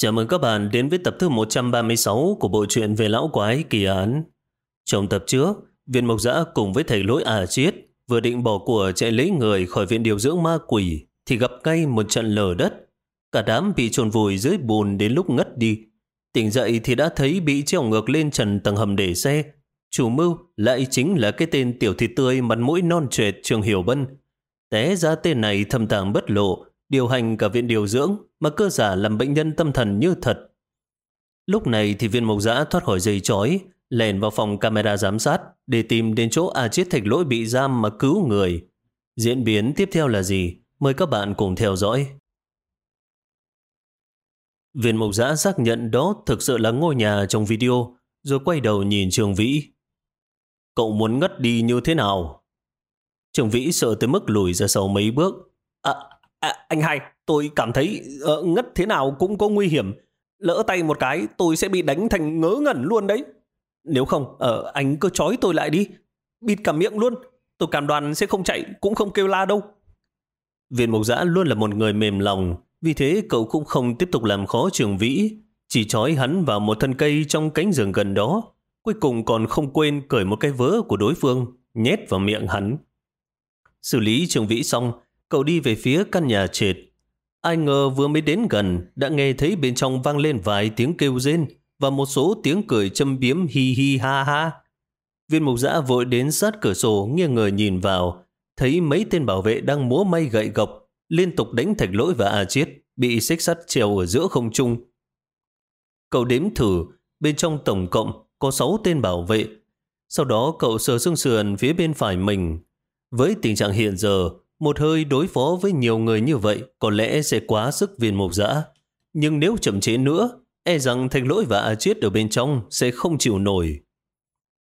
Chào mừng các bạn đến với tập thứ 136 của bộ truyện về lão quái kỳ án. Trong tập trước, viên mộc giã cùng với thầy lỗi ả chiết vừa định bỏ của chạy lấy người khỏi viện điều dưỡng ma quỷ thì gặp ngay một trận lở đất. Cả đám bị trồn vùi dưới bùn đến lúc ngất đi. Tỉnh dậy thì đã thấy bị treo ngược lên trần tầng hầm để xe. Chủ mưu lại chính là cái tên tiểu thịt tươi mặt mũi non trệt Trường Hiểu Bân. Té ra tên này thâm tàng bất lộ, điều hành cả viện điều dưỡng mà cơ giả làm bệnh nhân tâm thần như thật. Lúc này thì viên mộc giã thoát khỏi dây chói, lèn vào phòng camera giám sát để tìm đến chỗ A Chiết Thạch Lỗi bị giam mà cứu người. Diễn biến tiếp theo là gì? Mời các bạn cùng theo dõi. Viên mộc giã xác nhận đó thực sự là ngôi nhà trong video, rồi quay đầu nhìn Trường Vĩ. Cậu muốn ngất đi như thế nào? Trường Vĩ sợ tới mức lùi ra sau mấy bước. À, à anh hai, tôi cảm thấy uh, ngất thế nào cũng có nguy hiểm. Lỡ tay một cái, tôi sẽ bị đánh thành ngớ ngẩn luôn đấy. Nếu không, uh, anh cứ trói tôi lại đi. Bịt cả miệng luôn. Tôi cảm đoàn sẽ không chạy, cũng không kêu la đâu. Viên mục giã luôn là một người mềm lòng, vì thế cậu cũng không tiếp tục làm khó trường vĩ, chỉ trói hắn vào một thân cây trong cánh rừng gần đó. Cuối cùng còn không quên cởi một cái vớ của đối phương, nhét vào miệng hắn. Xử lý trường vĩ xong, cậu đi về phía căn nhà trệt. Ai ngờ vừa mới đến gần, đã nghe thấy bên trong vang lên vài tiếng kêu rên và một số tiếng cười châm biếm hi hi ha ha. Viên mục giã vội đến sát cửa sổ nghiêng người nhìn vào, thấy mấy tên bảo vệ đang múa may gậy gộc, liên tục đánh thạch lỗi và A Chiết, bị xích sắt treo ở giữa không trung. Cậu đếm thử, bên trong tổng cộng có 6 tên bảo vệ. Sau đó cậu sờ xương sườn phía bên phải mình. Với tình trạng hiện giờ, một hơi đối phó với nhiều người như vậy có lẽ sẽ quá sức viên mục dã Nhưng nếu chậm chế nữa, e rằng thạch lỗi và A Chiết ở bên trong sẽ không chịu nổi.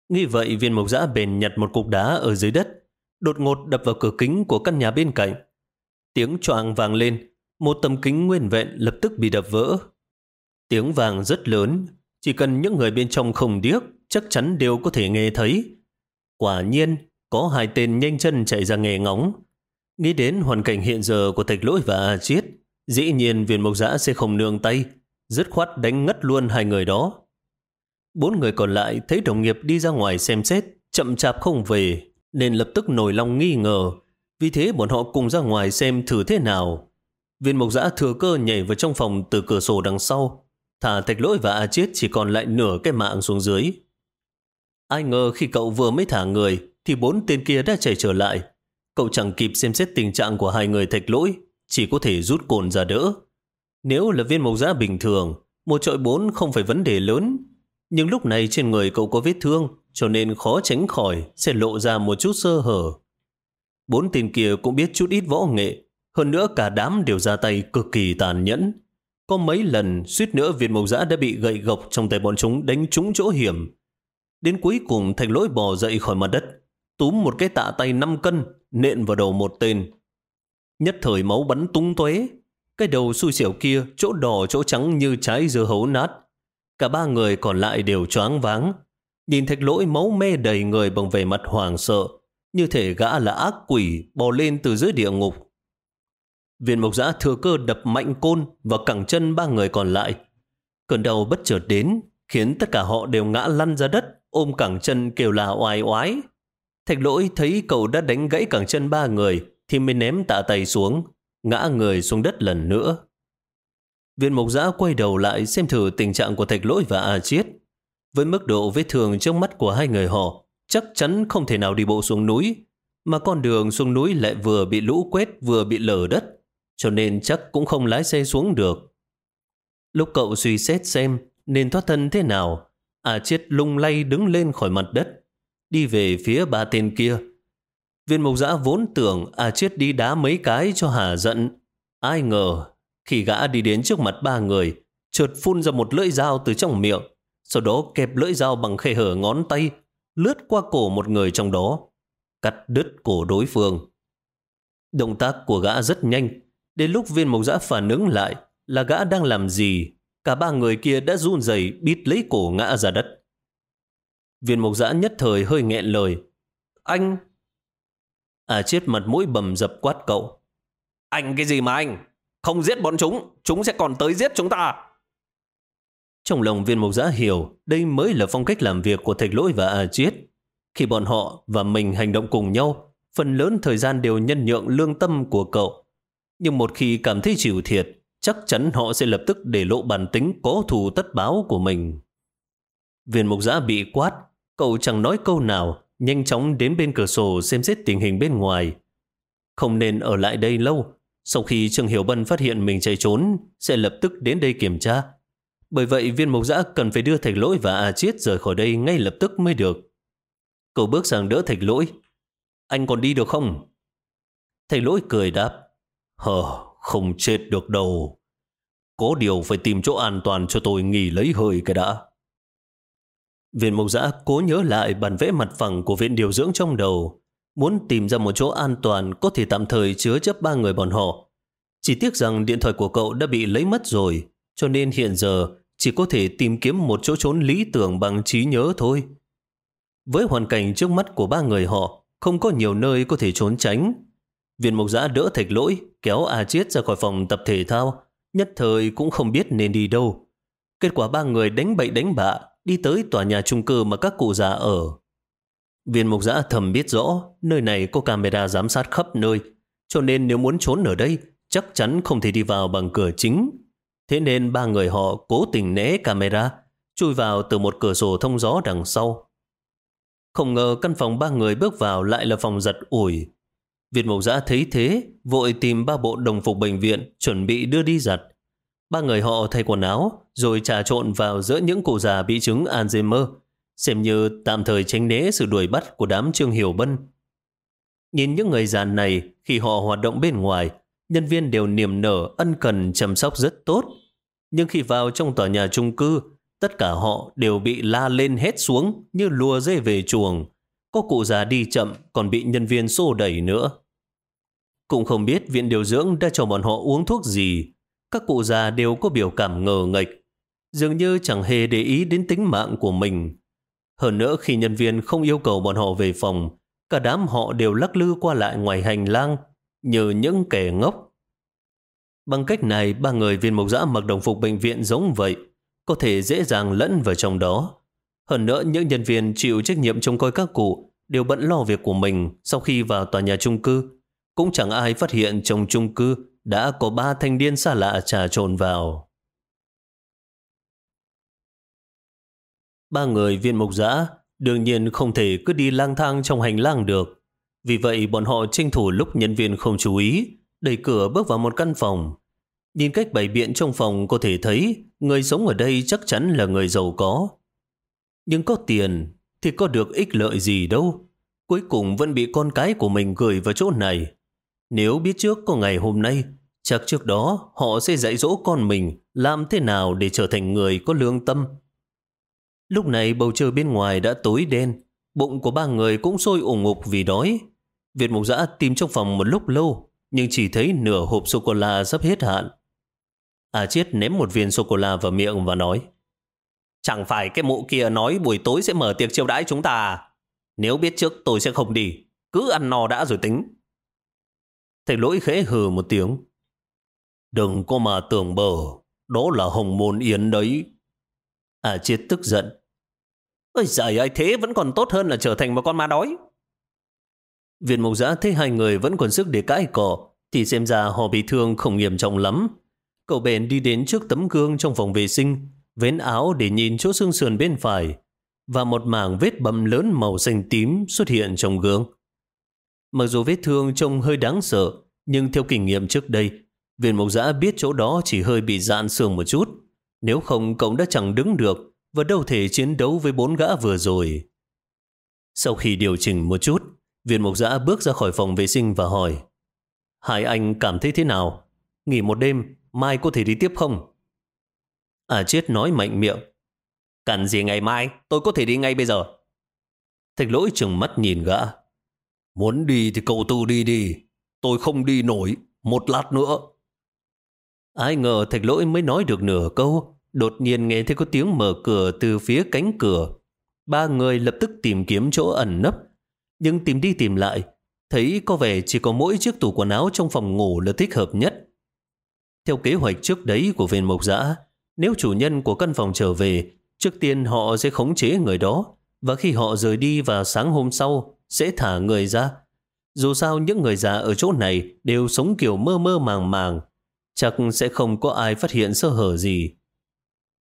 Nghĩ vậy viên mục dã bền nhặt một cục đá ở dưới đất, đột ngột đập vào cửa kính của căn nhà bên cạnh. Tiếng choàng vàng lên, một tấm kính nguyên vẹn lập tức bị đập vỡ. Tiếng vàng rất lớn, chỉ cần những người bên trong không điếc, chắc chắn đều có thể nghe thấy. Quả nhiên, có hai tên nhanh chân chạy ra nghe ngóng. Nghĩ đến hoàn cảnh hiện giờ của thạch lỗi và A Chiết, dĩ nhiên viên mộc giã sẽ không nương tay, dứt khoát đánh ngất luôn hai người đó. Bốn người còn lại thấy đồng nghiệp đi ra ngoài xem xét, chậm chạp không về, nên lập tức nổi lòng nghi ngờ. Vì thế bọn họ cùng ra ngoài xem thử thế nào. Viên mộc giã thừa cơ nhảy vào trong phòng từ cửa sổ đằng sau, thả thạch lỗi và A Chiết chỉ còn lại nửa cái mạng xuống dưới. Ai ngờ khi cậu vừa mới thả người, thì bốn tên kia đã chạy trở lại. Cậu chẳng kịp xem xét tình trạng của hai người thạch lỗi, chỉ có thể rút cồn ra đỡ. Nếu là viên mộc giã bình thường, một trọi bốn không phải vấn đề lớn. Nhưng lúc này trên người cậu có vết thương, cho nên khó tránh khỏi sẽ lộ ra một chút sơ hở. Bốn tên kia cũng biết chút ít võ nghệ, hơn nữa cả đám đều ra tay cực kỳ tàn nhẫn. Có mấy lần suýt nữa viên mộc giã đã bị gậy gộc trong tay bọn chúng đánh trúng chỗ hiểm. Đến cuối cùng thành lỗi bò dậy khỏi mặt đất, túm một cái tạ tay 5 cân, nện vào đầu một tên. Nhất thời máu bắn tung tóe cái đầu xui xẻo kia, chỗ đỏ chỗ trắng như trái dưa hấu nát. Cả ba người còn lại đều choáng váng. Nhìn thạch lỗi máu me đầy người bằng vẻ mặt hoảng sợ, như thể gã là ác quỷ bò lên từ dưới địa ngục. Viên mộc giã thừa cơ đập mạnh côn và cẳng chân ba người còn lại. Cơn đau bất chợt đến, khiến tất cả họ đều ngã lăn ra đất, ôm cẳng chân kêu là oai oái. Thạch lỗi thấy cậu đã đánh gãy cẳng chân ba người, thì mới ném tạ tay xuống, ngã người xuống đất lần nữa. Viên mộc giã quay đầu lại xem thử tình trạng của thạch lỗi và A Chiết. Với mức độ vết thương trong mắt của hai người họ, chắc chắn không thể nào đi bộ xuống núi, mà con đường xuống núi lại vừa bị lũ quét vừa bị lở đất, cho nên chắc cũng không lái xe xuống được. Lúc cậu suy xét xem nên thoát thân thế nào, A Chiết lung lay đứng lên khỏi mặt đất, đi về phía ba tên kia. Viên mộc giã vốn tưởng à, A Chiết đi đá mấy cái cho hà giận. Ai ngờ, khi gã đi đến trước mặt ba người, chợt phun ra một lưỡi dao từ trong miệng, sau đó kẹp lưỡi dao bằng khe hở ngón tay, lướt qua cổ một người trong đó, cắt đứt cổ đối phương. Động tác của gã rất nhanh, đến lúc viên mộc giã phản ứng lại là gã đang làm gì, cả ba người kia đã run rẩy bít lấy cổ ngã ra đất. Viên mộc giã nhất thời hơi nghẹn lời. Anh... À chết mặt mũi bầm dập quát cậu. Anh cái gì mà anh? Không giết bọn chúng, chúng sẽ còn tới giết chúng ta. Trong lòng viên mục giã hiểu đây mới là phong cách làm việc của thạch lỗi và à chết. Khi bọn họ và mình hành động cùng nhau, phần lớn thời gian đều nhân nhượng lương tâm của cậu. Nhưng một khi cảm thấy chịu thiệt, chắc chắn họ sẽ lập tức để lộ bản tính có thù tất báo của mình. Viên mục giã bị quát, cậu chẳng nói câu nào, nhanh chóng đến bên cửa sổ xem xét tình hình bên ngoài. Không nên ở lại đây lâu, sau khi Trương Hiểu Bân phát hiện mình chạy trốn, sẽ lập tức đến đây kiểm tra. Bởi vậy viên mộc giã cần phải đưa thạch lỗi và A Chiết rời khỏi đây ngay lập tức mới được. Cậu bước sang đỡ thạch lỗi. Anh còn đi được không? Thạch lỗi cười đáp. Hờ, không chết được đâu. Có điều phải tìm chỗ an toàn cho tôi nghỉ lấy hơi cái đã. Viên mục giã cố nhớ lại bản vẽ mặt phẳng của viện điều dưỡng trong đầu, muốn tìm ra một chỗ an toàn có thể tạm thời chứa chấp ba người bọn họ. Chỉ tiếc rằng điện thoại của cậu đã bị lấy mất rồi, cho nên hiện giờ chỉ có thể tìm kiếm một chỗ trốn lý tưởng bằng trí nhớ thôi. Với hoàn cảnh trước mắt của ba người họ, không có nhiều nơi có thể trốn tránh. Viên mục giã đỡ thạch lỗi, kéo A Chiết ra khỏi phòng tập thể thao, nhất thời cũng không biết nên đi đâu. Kết quả ba người đánh bậy đánh bạ, đi tới tòa nhà chung cư mà các cụ già ở. Viên mục giã thầm biết rõ, nơi này có camera giám sát khắp nơi, cho nên nếu muốn trốn ở đây, chắc chắn không thể đi vào bằng cửa chính. Thế nên ba người họ cố tình né camera, chui vào từ một cửa sổ thông gió đằng sau. Không ngờ căn phòng ba người bước vào lại là phòng giật ủi. Việt Mộc Giã thấy thế, vội tìm ba bộ đồng phục bệnh viện, chuẩn bị đưa đi giặt. Ba người họ thay quần áo, rồi trà trộn vào giữa những cụ già bị chứng Alzheimer, xem như tạm thời tránh né sự đuổi bắt của đám Trương Hiểu Bân. Nhìn những người già này, khi họ hoạt động bên ngoài, nhân viên đều niềm nở, ân cần, chăm sóc rất tốt. Nhưng khi vào trong tòa nhà chung cư, tất cả họ đều bị la lên hết xuống như lùa dê về chuồng. Có cụ già đi chậm còn bị nhân viên xô đẩy nữa. Cũng không biết viện điều dưỡng đã cho bọn họ uống thuốc gì. Các cụ già đều có biểu cảm ngờ nghệch, dường như chẳng hề để ý đến tính mạng của mình. Hơn nữa khi nhân viên không yêu cầu bọn họ về phòng, cả đám họ đều lắc lư qua lại ngoài hành lang, như những kẻ ngốc. Bằng cách này, ba người viên mộc giã mặc đồng phục bệnh viện giống vậy, có thể dễ dàng lẫn vào trong đó. Hơn nữa, những nhân viên chịu trách nhiệm trông coi các cụ đều bận lo việc của mình sau khi vào tòa nhà chung cư. Cũng chẳng ai phát hiện trong chung cư đã có ba thanh niên xa lạ trà trộn vào. Ba người viên mục giã đương nhiên không thể cứ đi lang thang trong hành lang được. Vì vậy bọn họ tranh thủ lúc nhân viên không chú ý, đẩy cửa bước vào một căn phòng. Nhìn cách bày biện trong phòng có thể thấy người sống ở đây chắc chắn là người giàu có. Nhưng có tiền thì có được ích lợi gì đâu. Cuối cùng vẫn bị con cái của mình gửi vào chỗ này. Nếu biết trước có ngày hôm nay, chắc trước đó họ sẽ dạy dỗ con mình làm thế nào để trở thành người có lương tâm. Lúc này bầu trời bên ngoài đã tối đen, bụng của ba người cũng sôi ủng ngục vì đói. Việt Mộc Giã tìm trong phòng một lúc lâu, nhưng chỉ thấy nửa hộp sô-cô-la sắp hết hạn. À Chiết ném một viên sô-cô-la vào miệng và nói Chẳng phải cái mụ kia nói buổi tối sẽ mở tiệc chiêu đãi chúng ta à? Nếu biết trước tôi sẽ không đi, cứ ăn no đã rồi tính. Thầy lỗi khẽ hừ một tiếng. Đừng có mà tưởng bờ, đó là hồng môn yến đấy. À chết tức giận. Ôi giời ơi, thế vẫn còn tốt hơn là trở thành một con ma đói. Viện mục Giã thấy hai người vẫn còn sức để cãi cỏ, thì xem ra họ bị thương không nghiêm trọng lắm. Cậu bèn đi đến trước tấm gương trong phòng vệ sinh, vén áo để nhìn chỗ xương sườn bên phải, và một mảng vết bầm lớn màu xanh tím xuất hiện trong gương. Mặc dù vết thương trông hơi đáng sợ, nhưng theo kinh nghiệm trước đây, viên mộc giã biết chỗ đó chỉ hơi bị dạn xương một chút. Nếu không, cậu đã chẳng đứng được và đâu thể chiến đấu với bốn gã vừa rồi. Sau khi điều chỉnh một chút, viên mộc giã bước ra khỏi phòng vệ sinh và hỏi Hai anh cảm thấy thế nào? Nghỉ một đêm, mai có thể đi tiếp không? À chết nói mạnh miệng. Cần gì ngày mai, tôi có thể đi ngay bây giờ. Thạch lỗi chừng mắt nhìn gã. Muốn đi thì cậu tự đi đi, tôi không đi nổi, một lát nữa. Ai ngờ thạch lỗi mới nói được nửa câu, đột nhiên nghe thấy có tiếng mở cửa từ phía cánh cửa. Ba người lập tức tìm kiếm chỗ ẩn nấp, nhưng tìm đi tìm lại, thấy có vẻ chỉ có mỗi chiếc tủ quần áo trong phòng ngủ là thích hợp nhất. Theo kế hoạch trước đấy của viên mộc giã, Nếu chủ nhân của căn phòng trở về, trước tiên họ sẽ khống chế người đó, và khi họ rời đi vào sáng hôm sau, sẽ thả người ra. Dù sao những người già ở chỗ này đều sống kiểu mơ mơ màng màng, chắc sẽ không có ai phát hiện sơ hở gì.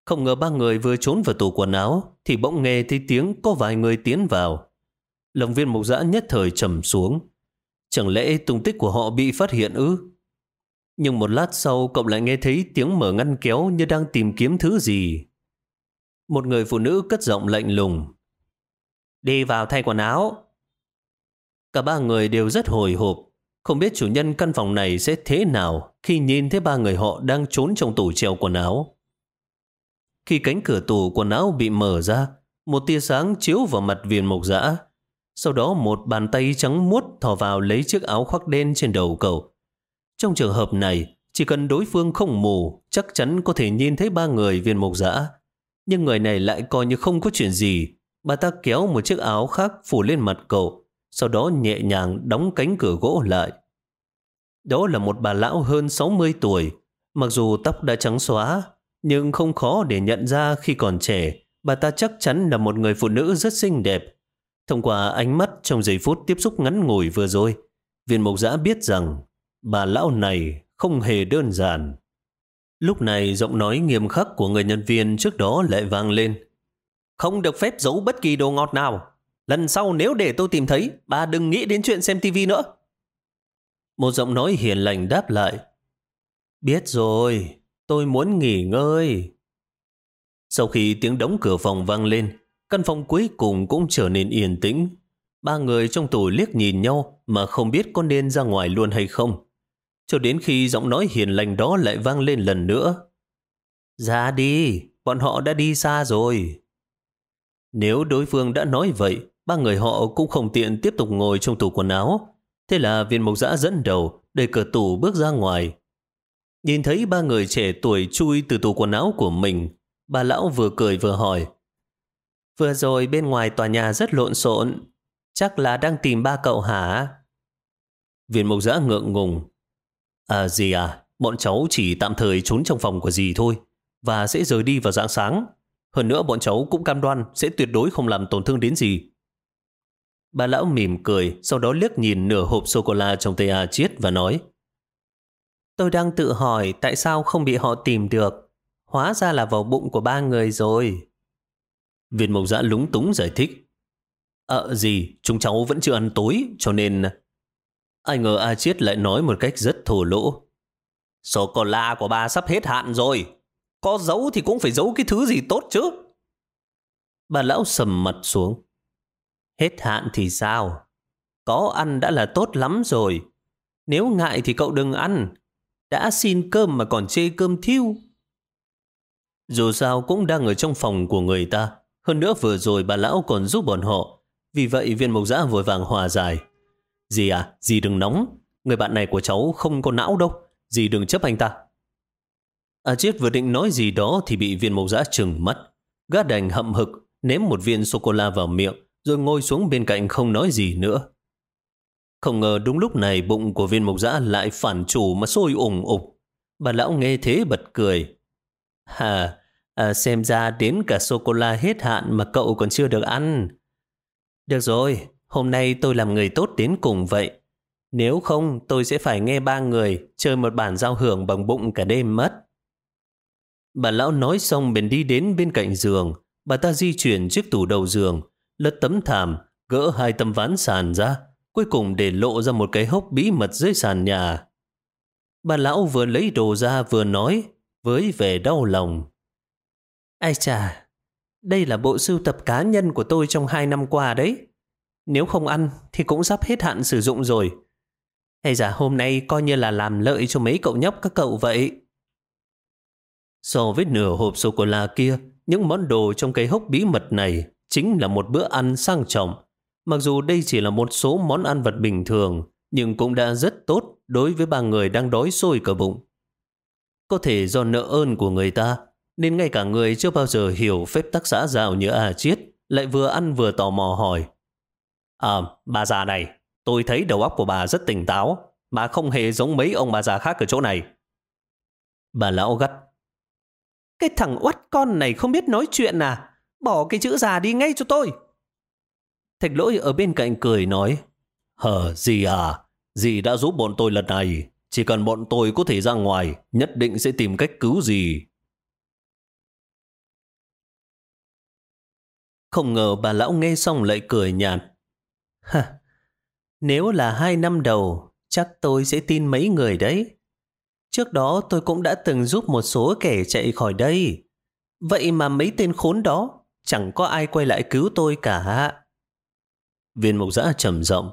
Không ngờ ba người vừa trốn vào tủ quần áo, thì bỗng nghe thấy tiếng có vài người tiến vào. Lòng viên mục giã nhất thời trầm xuống. Chẳng lẽ tung tích của họ bị phát hiện ư? Nhưng một lát sau cậu lại nghe thấy tiếng mở ngăn kéo như đang tìm kiếm thứ gì. Một người phụ nữ cất giọng lạnh lùng. Đi vào thay quần áo. Cả ba người đều rất hồi hộp. Không biết chủ nhân căn phòng này sẽ thế nào khi nhìn thấy ba người họ đang trốn trong tủ treo quần áo. Khi cánh cửa tủ quần áo bị mở ra, một tia sáng chiếu vào mặt viên mộc dã. Sau đó một bàn tay trắng muốt thò vào lấy chiếc áo khoác đen trên đầu cậu. Trong trường hợp này, chỉ cần đối phương không mù, chắc chắn có thể nhìn thấy ba người viên mộc dã. Nhưng người này lại coi như không có chuyện gì. Bà ta kéo một chiếc áo khác phủ lên mặt cậu, sau đó nhẹ nhàng đóng cánh cửa gỗ lại. Đó là một bà lão hơn 60 tuổi, mặc dù tóc đã trắng xóa, nhưng không khó để nhận ra khi còn trẻ, bà ta chắc chắn là một người phụ nữ rất xinh đẹp. Thông qua ánh mắt trong giây phút tiếp xúc ngắn ngủi vừa rồi, viên mộc giã biết rằng bà lão này không hề đơn giản. Lúc này giọng nói nghiêm khắc của người nhân viên trước đó lại vang lên. Không được phép giấu bất kỳ đồ ngọt nào. Lần sau nếu để tôi tìm thấy, bà đừng nghĩ đến chuyện xem tivi nữa. Một giọng nói hiền lành đáp lại. Biết rồi, tôi muốn nghỉ ngơi. Sau khi tiếng đóng cửa phòng vang lên, căn phòng cuối cùng cũng trở nên yên tĩnh. Ba người trong tủ liếc nhìn nhau mà không biết có nên ra ngoài luôn hay không. Cho đến khi giọng nói hiền lành đó lại vang lên lần nữa. Ra đi, bọn họ đã đi xa rồi. Nếu đối phương đã nói vậy, ba người họ cũng không tiện tiếp tục ngồi trong tủ quần áo. Thế là viên mộc giã dẫn đầu, đẩy cửa tủ bước ra ngoài. Nhìn thấy ba người trẻ tuổi chui từ tủ quần áo của mình, bà lão vừa cười vừa hỏi. Vừa rồi bên ngoài tòa nhà rất lộn xộn, chắc là đang tìm ba cậu hả? Viên mộc giã ngượng ngùng. À gì à, bọn cháu chỉ tạm thời trốn trong phòng của dì thôi, và sẽ rời đi vào dạng sáng. Hơn nữa bọn cháu cũng cam đoan sẽ tuyệt đối không làm tổn thương đến gì. Bà lão mỉm cười, sau đó liếc nhìn nửa hộp sô-cô-la trong tay A Chiết và nói Tôi đang tự hỏi tại sao không bị họ tìm được. Hóa ra là vào bụng của ba người rồi. Viên mộc giã lúng túng giải thích. Ờ gì, chúng cháu vẫn chưa ăn tối, cho nên... Ai ngờ A Chiết lại nói một cách rất thổ lỗ. Sô-cô-la của ba sắp hết hạn rồi. Có giấu thì cũng phải giấu cái thứ gì tốt chứ. Bà lão sầm mặt xuống. Hết hạn thì sao? Có ăn đã là tốt lắm rồi. Nếu ngại thì cậu đừng ăn. Đã xin cơm mà còn chê cơm thiêu. Dù sao cũng đang ở trong phòng của người ta. Hơn nữa vừa rồi bà lão còn giúp bọn họ. Vì vậy viên mộc giã vội vàng hòa giải. Dì à, dì đừng nóng. Người bạn này của cháu không có não đâu. Dì đừng chấp anh ta. A Chiết vừa định nói gì đó thì bị viên mộc giã trừng mắt. Gã đành hậm hực, ném một viên sô-cô-la vào miệng, rồi ngồi xuống bên cạnh không nói gì nữa. Không ngờ đúng lúc này bụng của viên mộc giã lại phản chủ mà sôi ủng ục. Bà lão nghe thế bật cười. Hà, à, xem ra đến cả sô-cô-la hết hạn mà cậu còn chưa được ăn. Được rồi, hôm nay tôi làm người tốt đến cùng vậy. Nếu không, tôi sẽ phải nghe ba người chơi một bản giao hưởng bằng bụng cả đêm mất. Bà lão nói xong bèn đi đến bên cạnh giường. Bà ta di chuyển chiếc tủ đầu giường, lật tấm thảm, gỡ hai tấm ván sàn ra, cuối cùng để lộ ra một cái hốc bí mật dưới sàn nhà. Bà lão vừa lấy đồ ra vừa nói, với vẻ đau lòng. Ai chà, đây là bộ sưu tập cá nhân của tôi trong hai năm qua đấy. Nếu không ăn thì cũng sắp hết hạn sử dụng rồi. Hay giả hôm nay coi như là làm lợi cho mấy cậu nhóc các cậu vậy. So với nửa hộp sô-cô-la kia, những món đồ trong cái hốc bí mật này chính là một bữa ăn sang trọng. Mặc dù đây chỉ là một số món ăn vật bình thường, nhưng cũng đã rất tốt đối với ba người đang đói sôi cả bụng. Có thể do nợ ơn của người ta, nên ngay cả người chưa bao giờ hiểu phép tắc xã giao như A Chiết lại vừa ăn vừa tò mò hỏi. À, bà già này, tôi thấy đầu óc của bà rất tỉnh táo, bà không hề giống mấy ông bà già khác ở chỗ này. Bà lão gắt. Cái thằng oắt con này không biết nói chuyện à? Bỏ cái chữ già đi ngay cho tôi. Thạch lỗi ở bên cạnh cười nói, Hờ, gì à? Dì đã giúp bọn tôi lần này. Chỉ cần bọn tôi có thể ra ngoài, nhất định sẽ tìm cách cứu gì. Không ngờ bà lão nghe xong lại cười nhạt. Hả, nếu là hai năm đầu, chắc tôi sẽ tin mấy người đấy. Trước đó tôi cũng đã từng giúp một số kẻ chạy khỏi đây. Vậy mà mấy tên khốn đó, chẳng có ai quay lại cứu tôi cả. Viên mục giã trầm rộng.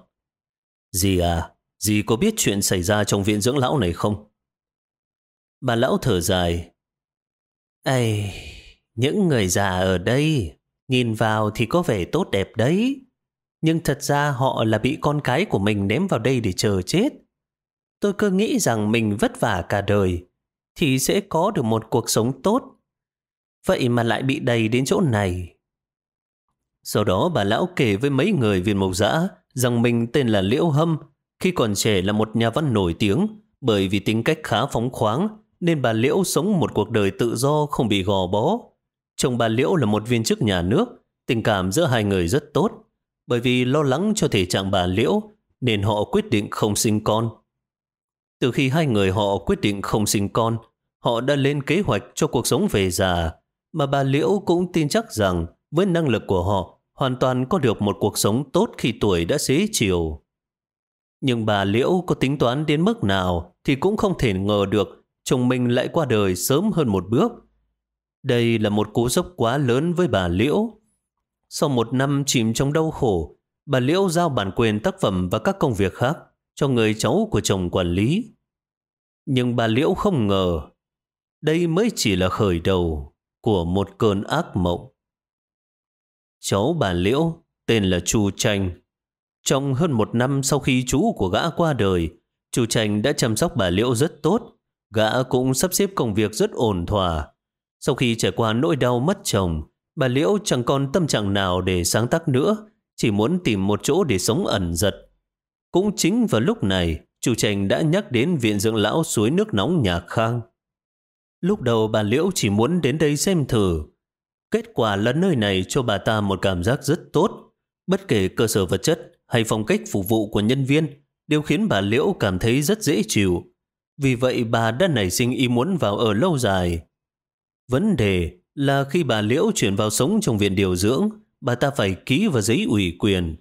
Dì à, dì có biết chuyện xảy ra trong viện dưỡng lão này không? Bà lão thở dài. Ây, những người già ở đây, nhìn vào thì có vẻ tốt đẹp đấy. Nhưng thật ra họ là bị con cái của mình ném vào đây để chờ chết. Tôi cứ nghĩ rằng mình vất vả cả đời, thì sẽ có được một cuộc sống tốt. Vậy mà lại bị đầy đến chỗ này. Sau đó bà lão kể với mấy người viên mộc dã rằng mình tên là Liễu Hâm, khi còn trẻ là một nhà văn nổi tiếng, bởi vì tính cách khá phóng khoáng, nên bà Liễu sống một cuộc đời tự do không bị gò bó. Chồng bà Liễu là một viên chức nhà nước, tình cảm giữa hai người rất tốt. Bởi vì lo lắng cho thể trạng bà Liễu, nên họ quyết định không sinh con. Từ khi hai người họ quyết định không sinh con, họ đã lên kế hoạch cho cuộc sống về già, mà bà Liễu cũng tin chắc rằng với năng lực của họ, hoàn toàn có được một cuộc sống tốt khi tuổi đã xế chiều. Nhưng bà Liễu có tính toán đến mức nào thì cũng không thể ngờ được chồng mình lại qua đời sớm hơn một bước. Đây là một cú sốc quá lớn với bà Liễu. Sau một năm chìm trong đau khổ, bà Liễu giao bản quyền tác phẩm và các công việc khác cho người cháu của chồng quản lý. Nhưng bà Liễu không ngờ, đây mới chỉ là khởi đầu của một cơn ác mộng. Cháu bà Liễu tên là Chu Tranh. Trong hơn một năm sau khi chú của gã qua đời, Chu Tranh đã chăm sóc bà Liễu rất tốt. Gã cũng sắp xếp công việc rất ổn thỏa. Sau khi trải qua nỗi đau mất chồng, bà Liễu chẳng còn tâm trạng nào để sáng tác nữa, chỉ muốn tìm một chỗ để sống ẩn giật. Cũng chính vào lúc này, Chu tranh đã nhắc đến viện dưỡng lão suối nước nóng nhà Khang. Lúc đầu bà Liễu chỉ muốn đến đây xem thử, Kết quả là nơi này cho bà ta một cảm giác rất tốt. Bất kể cơ sở vật chất hay phong cách phục vụ của nhân viên đều khiến bà Liễu cảm thấy rất dễ chịu. Vì vậy bà đã nảy sinh ý muốn vào ở lâu dài. Vấn đề là khi bà Liễu chuyển vào sống trong viện điều dưỡng, bà ta phải ký vào giấy ủy quyền.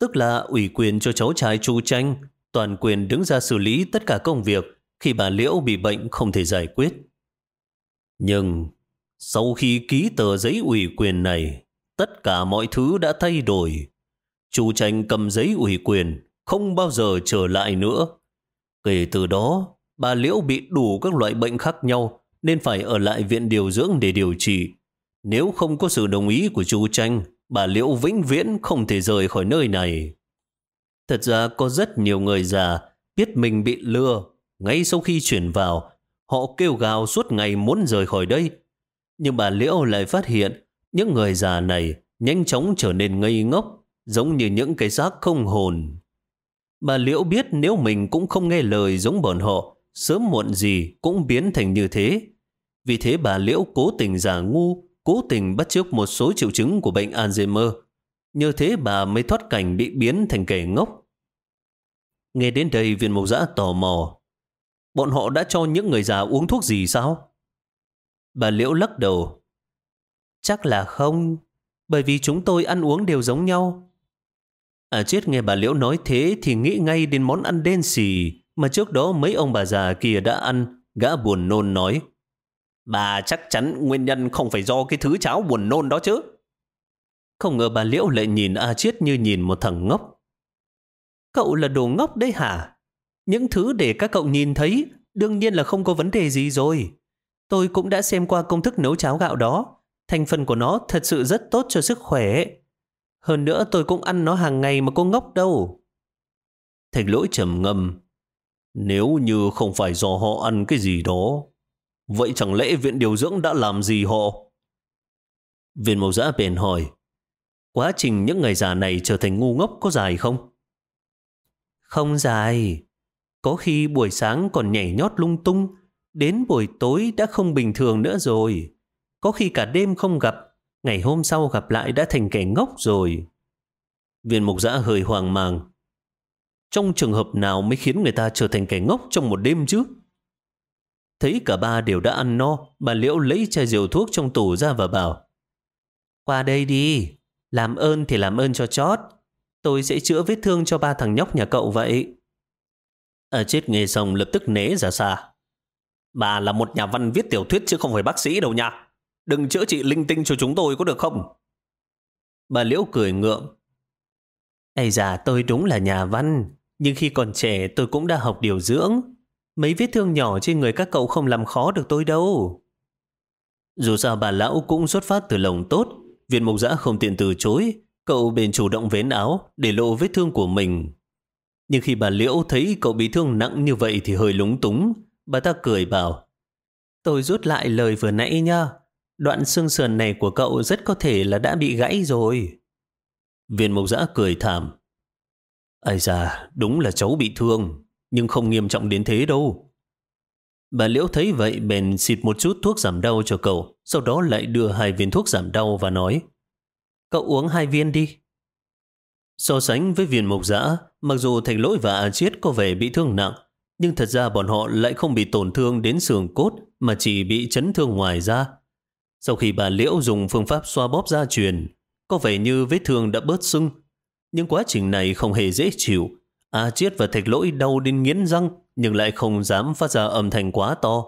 Tức là ủy quyền cho cháu trai Chu Tranh, toàn quyền đứng ra xử lý tất cả công việc khi bà Liễu bị bệnh không thể giải quyết. Nhưng sau khi ký tờ giấy ủy quyền này, tất cả mọi thứ đã thay đổi. Chu tranh cầm giấy ủy quyền, không bao giờ trở lại nữa. Kể từ đó, bà Liễu bị đủ các loại bệnh khác nhau nên phải ở lại viện điều dưỡng để điều trị. Nếu không có sự đồng ý của chu tranh, bà Liễu vĩnh viễn không thể rời khỏi nơi này. Thật ra có rất nhiều người già biết mình bị lừa. Ngay sau khi chuyển vào, họ kêu gào suốt ngày muốn rời khỏi đây nhưng bà Liễu lại phát hiện những người già này nhanh chóng trở nên ngây ngốc, giống như những cái xác không hồn. Bà Liễu biết nếu mình cũng không nghe lời giống bọn họ, sớm muộn gì cũng biến thành như thế. Vì thế bà Liễu cố tình giả ngu, cố tình bắt chước một số triệu chứng của bệnh Alzheimer. Như thế bà mới thoát cảnh bị biến thành kẻ ngốc. Nghe đến đây viên mục giã tò mò. Bọn họ đã cho những người già uống thuốc gì sao? Bà Liễu lắc đầu. Chắc là không, bởi vì chúng tôi ăn uống đều giống nhau. À chết nghe bà Liễu nói thế thì nghĩ ngay đến món ăn đen xì mà trước đó mấy ông bà già kia đã ăn. Gã buồn nôn nói. Bà chắc chắn nguyên nhân không phải do cái thứ cháo buồn nôn đó chứ. Không ngờ bà Liễu lại nhìn A Chiết như nhìn một thằng ngốc. Cậu là đồ ngốc đấy hả? Những thứ để các cậu nhìn thấy đương nhiên là không có vấn đề gì rồi. Tôi cũng đã xem qua công thức nấu cháo gạo đó. Thành phần của nó thật sự rất tốt cho sức khỏe. Hơn nữa tôi cũng ăn nó hàng ngày mà có ngốc đâu. Thạch lỗi trầm ngâm. Nếu như không phải do họ ăn cái gì đó, vậy chẳng lẽ viện điều dưỡng đã làm gì họ? viên mẫu giã bền hỏi, quá trình những người già này trở thành ngu ngốc có dài không? Không dài. Có khi buổi sáng còn nhảy nhót lung tung, Đến buổi tối đã không bình thường nữa rồi. có khi cả đêm không gặp, ngày hôm sau gặp lại đã thành kẻ ngốc rồi. Viên mục giã hơi hoang mang. Trong trường hợp nào mới khiến người ta trở thành kẻ ngốc trong một đêm chứ? Thấy cả ba đều đã ăn no, bà Liễu lấy chai rượu thuốc trong tủ ra và bảo Qua đây đi, làm ơn thì làm ơn cho chót. Tôi sẽ chữa vết thương cho ba thằng nhóc nhà cậu vậy. Ở chết nghe xong lập tức né ra xa. Bà là một nhà văn viết tiểu thuyết chứ không phải bác sĩ đâu nha. Đừng chữa trị linh tinh cho chúng tôi có được không? Bà Liễu cười ngượng. Ây già tôi đúng là nhà văn, nhưng khi còn trẻ tôi cũng đã học điều dưỡng. Mấy vết thương nhỏ trên người các cậu không làm khó được tôi đâu. Dù sao bà lão cũng xuất phát từ lòng tốt, viên mục giã không tiện từ chối, cậu bền chủ động vén áo để lộ vết thương của mình. Nhưng khi bà Liễu thấy cậu bị thương nặng như vậy thì hơi lúng túng, bà ta cười bảo Tôi rút lại lời vừa nãy nha, đoạn xương sườn này của cậu rất có thể là đã bị gãy rồi. Viên mộc giã cười thảm. Ây da, đúng là cháu bị thương, nhưng không nghiêm trọng đến thế đâu. Bà Liễu thấy vậy bèn xịt một chút thuốc giảm đau cho cậu, sau đó lại đưa hai viên thuốc giảm đau và nói Cậu uống hai viên đi. So sánh với viên mộc giã, mặc dù thành lỗi và A Chiết có vẻ bị thương nặng, nhưng thật ra bọn họ lại không bị tổn thương đến xương cốt mà chỉ bị chấn thương ngoài da. Sau khi bà Liễu dùng phương pháp xoa bóp da truyền, có vẻ như vết thương đã bớt sưng. Nhưng quá trình này không hề dễ chịu. A Chiết và Thạch Lỗi đau đến nghiến răng, nhưng lại không dám phát ra âm thanh quá to.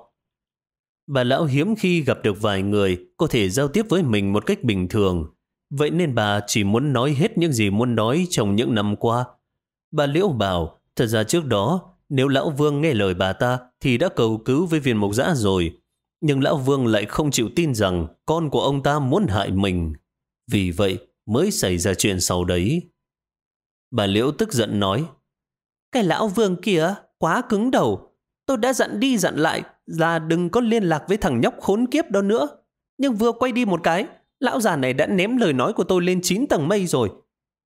Bà lão hiếm khi gặp được vài người có thể giao tiếp với mình một cách bình thường. Vậy nên bà chỉ muốn nói hết những gì muốn nói trong những năm qua. Bà Liễu bảo, thật ra trước đó, nếu Lão Vương nghe lời bà ta thì đã cầu cứu với viên mộc giã rồi. Nhưng Lão Vương lại không chịu tin rằng con của ông ta muốn hại mình. Vì vậy mới xảy ra chuyện sau đấy. Bà Liễu tức giận nói, Cái lão vương kia quá cứng đầu. Tôi đã dặn đi dặn lại là đừng có liên lạc với thằng nhóc khốn kiếp đó nữa. Nhưng vừa quay đi một cái, lão già này đã ném lời nói của tôi lên 9 tầng mây rồi.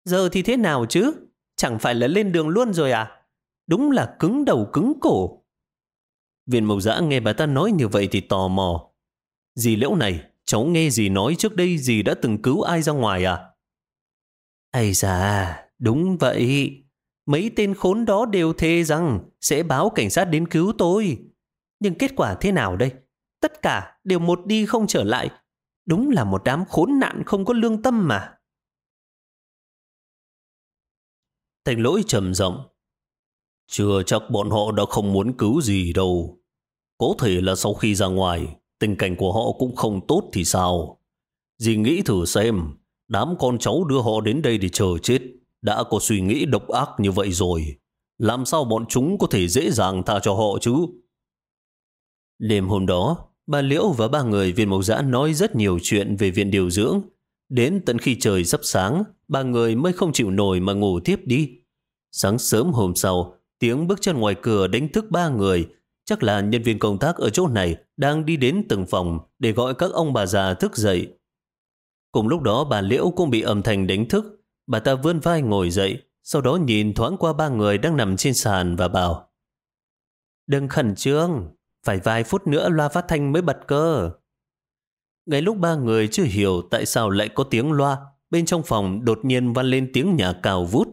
Giờ thì thế nào chứ? Chẳng phải là lên đường luôn rồi à? Đúng là cứng đầu cứng cổ. Viên mộc giã nghe bà ta nói như vậy thì tò mò. Dì liễu này, cháu nghe dì nói trước đây dì đã từng cứu ai ra ngoài à? Ây da, đúng vậy. Mấy tên khốn đó đều thề rằng sẽ báo cảnh sát đến cứu tôi. Nhưng kết quả thế nào đây? Tất cả đều một đi không trở lại. Đúng là một đám khốn nạn không có lương tâm mà. Thành lỗi trầm rộng. Chưa chắc bọn họ đã không muốn cứu gì đâu. Có thể là sau khi ra ngoài, tình cảnh của họ cũng không tốt thì sao? Dì nghĩ thử xem, đám con cháu đưa họ đến đây để chờ chết, đã có suy nghĩ độc ác như vậy rồi. Làm sao bọn chúng có thể dễ dàng tha cho họ chứ? Đêm hôm đó, bà Liễu và ba người viên mộc giã nói rất nhiều chuyện về viện điều dưỡng. Đến tận khi trời sắp sáng, ba người mới không chịu nổi mà ngủ tiếp đi. Sáng sớm hôm sau, tiếng bước chân ngoài cửa đánh thức ba người. Chắc là nhân viên công tác ở chỗ này đang đi đến từng phòng để gọi các ông bà già thức dậy. Cùng lúc đó bà Liễu cũng bị âm thanh đánh thức. Bà ta vươn vai ngồi dậy, sau đó nhìn thoáng qua ba người đang nằm trên sàn và bảo Đừng khẩn trương, phải vài phút nữa loa phát thanh mới bật cơ. Ngay lúc ba người chưa hiểu tại sao lại có tiếng loa, bên trong phòng đột nhiên vang lên tiếng nhà cào vút.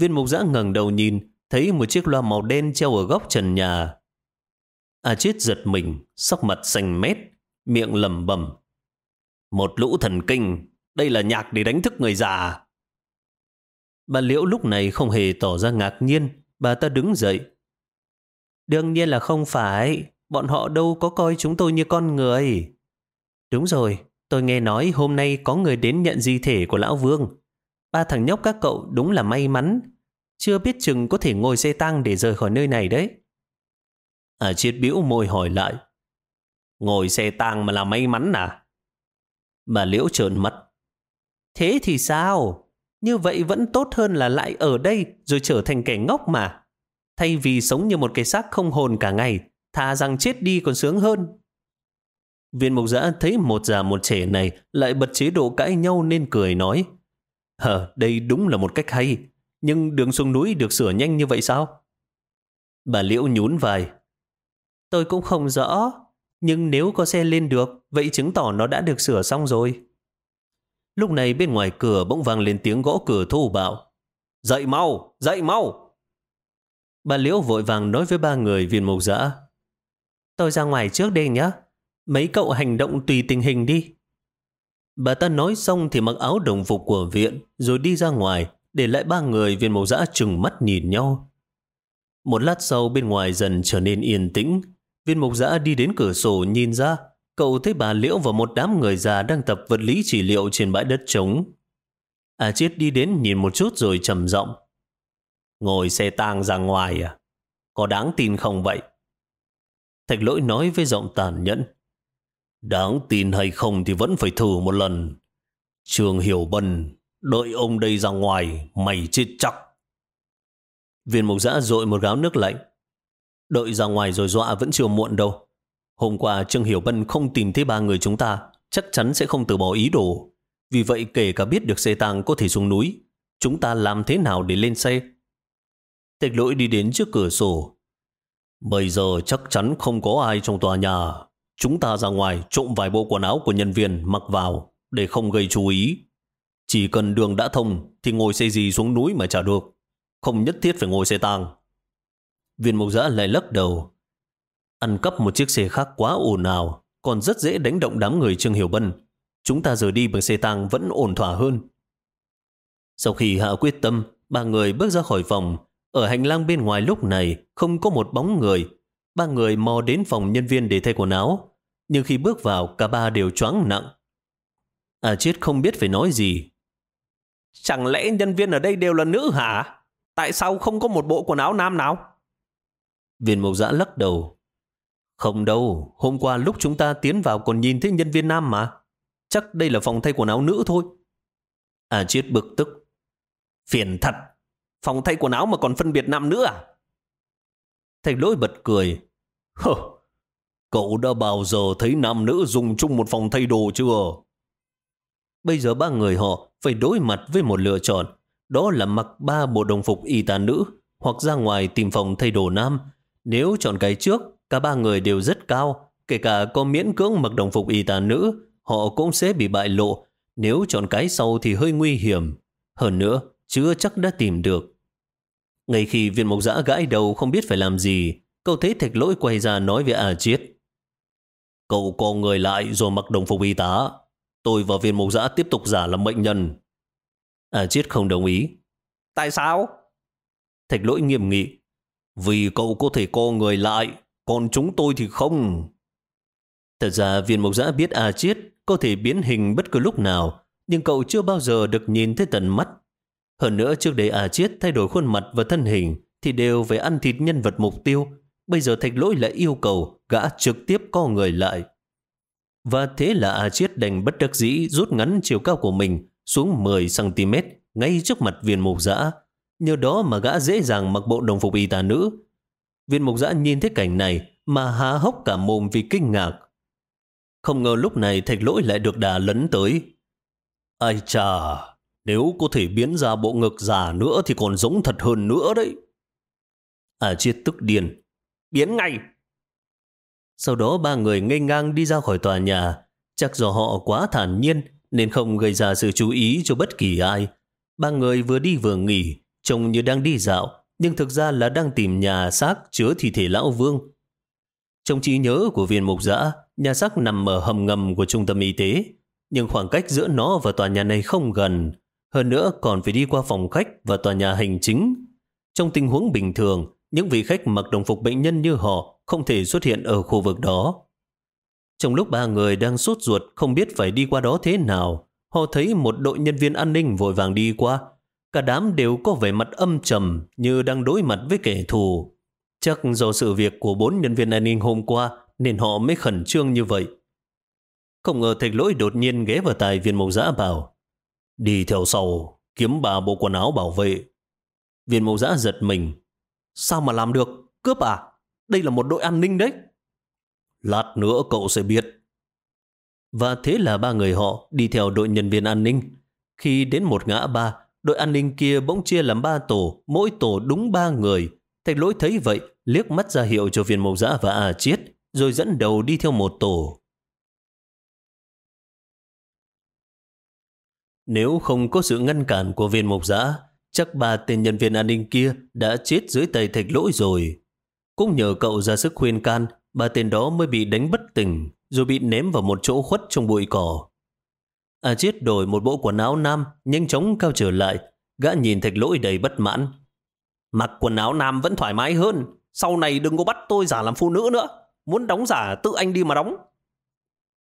Viên mục giã ngẩng đầu nhìn, thấy một chiếc loa màu đen treo ở góc trần nhà. A chết giật mình, sắc mặt xanh mét, miệng lầm bầm. Một lũ thần kinh, đây là nhạc để đánh thức người già. Bà Liễu lúc này không hề tỏ ra ngạc nhiên, bà ta đứng dậy. Đương nhiên là không phải, bọn họ đâu có coi chúng tôi như con người. Đúng rồi, tôi nghe nói hôm nay có người đến nhận di thể của Lão Vương. Ba thằng nhóc các cậu đúng là may mắn, chưa biết chừng có thể ngồi xe tăng để rời khỏi nơi này đấy. À chiết biểu môi hỏi lại. Ngồi xe tăng mà là may mắn à? Bà Liễu trợn mắt. Thế thì sao? Như vậy vẫn tốt hơn là lại ở đây rồi trở thành kẻ ngốc mà. Thay vì sống như một cái xác không hồn cả ngày, thà rằng chết đi còn sướng hơn. Viên mục giã thấy một già một trẻ này lại bật chế độ cãi nhau nên cười nói. Hờ, đây đúng là một cách hay, nhưng đường xuống núi được sửa nhanh như vậy sao? Bà Liễu nhún vai. Tôi cũng không rõ, Nhưng nếu có xe lên được, vậy chứng tỏ nó đã được sửa xong rồi. Lúc này bên ngoài cửa bỗng vang lên tiếng gõ cửa thô bạo. Dậy mau, dậy mau! Bà Liễu vội vàng nói với ba người viên mộc dã. Tôi ra ngoài trước đây nhé. Mấy cậu hành động tùy tình hình đi. Bà ta nói xong thì mặc áo đồng phục của viện rồi đi ra ngoài để lại ba người viên mộc dã trừng mắt nhìn nhau. Một lát sau bên ngoài dần trở nên yên tĩnh. Viên mộc dã đi đến cửa sổ nhìn ra, cậu thấy bà Liễu và một đám người già đang tập vật lý trị liệu trên bãi đất trống. À chết đi đến nhìn một chút rồi trầm giọng. Ngồi xe tang ra ngoài à? Có đáng tin không vậy? Thạch lỗi nói với giọng tàn nhẫn. Đáng tin hay không thì vẫn phải thử một lần. Trường Hiểu Bân, đợi ông đây ra ngoài, mày chết chắc. Viên mục giã dội một gáo nước lạnh. Đợi ra ngoài rồi dọa vẫn chưa muộn đâu. Hôm qua Trương Hiểu Bân không tìm thấy ba người chúng ta, chắc chắn sẽ không từ bỏ ý đồ. Vì vậy kể cả biết được xe tang có thể xuống núi, chúng ta làm thế nào để lên xe? Tịch lỗi đi đến trước cửa sổ. Bây giờ chắc chắn không có ai trong tòa nhà. Chúng ta ra ngoài trộm vài bộ quần áo của nhân viên mặc vào để không gây chú ý. Chỉ cần đường đã thông thì ngồi xe gì xuống núi mà trả được không nhất thiết phải ngồi xe tang. Viên mục giã lại lắc đầu. Ăn cắp một chiếc xe khác quá ồn ào, còn rất dễ đánh động đám người Trương Hiểu Bân. Chúng ta giờ đi bằng xe tang vẫn ổn thỏa hơn. Sau khi hạ quyết tâm, ba người bước ra khỏi phòng. Ở hành lang bên ngoài lúc này không có một bóng người. Ba người mò đến phòng nhân viên để thay quần áo. Nhưng khi bước vào, cả ba đều choáng nặng. À chết không biết phải nói gì. Chẳng lẽ nhân viên ở đây đều là nữ hả? Tại sao không có một bộ quần áo nam nào? Viên mộc giã lắc đầu. Không đâu, hôm qua lúc chúng ta tiến vào còn nhìn thấy nhân viên nam mà. Chắc đây là phòng thay quần áo nữ thôi. À chiết bực tức. Phiền thật, phòng thay quần áo mà còn phân biệt nam nữ à? thầy lỗi bật cười. Hơ, cậu đã bao giờ thấy nam nữ dùng chung một phòng thay đồ chưa? Bây giờ ba người họ phải đối mặt với một lựa chọn đó là mặc ba bộ đồng phục y tá nữ hoặc ra ngoài tìm phòng thay đồ nam. Nếu chọn cái trước, cả ba người đều rất cao, kể cả có miễn cưỡng mặc đồng phục y tá nữ, họ cũng sẽ bị bại lộ. Nếu chọn cái sau thì hơi nguy hiểm. Hơn nữa, chưa chắc đã tìm được. Ngay khi viên mộc giã gãi đầu không biết phải làm gì, cậu thấy thạch lỗi quay ra nói với A Chiết. Cậu co người lại rồi mặc đồng phục y tá. Tôi và viên mộc giã tiếp tục giả làm bệnh nhân. À Chiết không đồng ý. Tại sao? Thạch lỗi nghiêm nghị. Vì cậu có thể co người lại, còn chúng tôi thì không. Thật ra viên mộc giã biết A Chiết có thể biến hình bất cứ lúc nào, nhưng cậu chưa bao giờ được nhìn thấy tận mắt. Hơn nữa trước đây A Chiết thay đổi khuôn mặt và thân hình thì đều phải ăn thịt nhân vật mục tiêu. Bây giờ thạch lỗi lại yêu cầu gã trực tiếp co người lại. Và thế là A Chiết đành bất đắc dĩ rút ngắn chiều cao của mình xuống 10cm ngay trước mặt viên mục giã. Nhờ đó mà gã dễ dàng mặc bộ đồng phục y tá nữ. Viên mục giã nhìn thấy cảnh này mà há hốc cả mồm vì kinh ngạc. Không ngờ lúc này thạch lỗi lại được đà lấn tới. Ai chà, nếu có thể biến ra bộ ngực già nữa thì còn giống thật hơn nữa đấy. À chiết tức điên. Biến ngay! Sau đó ba người ngây ngang đi ra khỏi tòa nhà. Chắc do họ quá thản nhiên nên không gây ra sự chú ý cho bất kỳ ai. Ba người vừa đi vừa nghỉ, trông như đang đi dạo, nhưng thực ra là đang tìm nhà xác chứa thi thể lão vương. Trong trí nhớ của viên mục giã, nhà xác nằm ở hầm ngầm của trung tâm y tế, nhưng khoảng cách giữa nó và tòa nhà này không gần. Hơn nữa còn phải đi qua phòng khách và tòa nhà hành chính. Trong tình huống bình thường, những vị khách mặc đồng phục bệnh nhân như họ không thể xuất hiện ở khu vực đó. Trong lúc ba người đang sốt ruột không biết phải đi qua đó thế nào, họ thấy một đội nhân viên an ninh vội vàng đi qua. Cả đám đều có vẻ mặt âm trầm như đang đối mặt với kẻ thù. Chắc do sự việc của bốn nhân viên an ninh hôm qua nên họ mới khẩn trương như vậy. Không ngờ thạch lỗi đột nhiên ghé vào tài viên mộc giã bảo Đi theo sau, kiếm bà bộ quần áo bảo vệ. Viên mẫu giã giật mình. Sao mà làm được? Cướp à? Đây là một đội an ninh đấy. Lát nữa cậu sẽ biết. Và thế là ba người họ đi theo đội nhân viên an ninh. Khi đến một ngã ba, đội an ninh kia bỗng chia làm ba tổ, mỗi tổ đúng ba người. Thạch lỗi thấy vậy, liếc mắt ra hiệu cho viên mẫu giã và À Chiết, rồi dẫn đầu đi theo một tổ. Nếu không có sự ngăn cản của viên mục giã, chắc ba tên nhân viên an ninh kia đã chết dưới tay thạch lỗi rồi. Cũng nhờ cậu ra sức khuyên can, ba tên đó mới bị đánh bất tỉnh, rồi bị ném vào một chỗ khuất trong bụi cỏ. A Chiết đổi một bộ quần áo nam, nhanh chóng cao trở lại, gã nhìn thạch lỗi đầy bất mãn. Mặc quần áo nam vẫn thoải mái hơn, sau này đừng có bắt tôi giả làm phụ nữ nữa, muốn đóng giả tự anh đi mà đóng.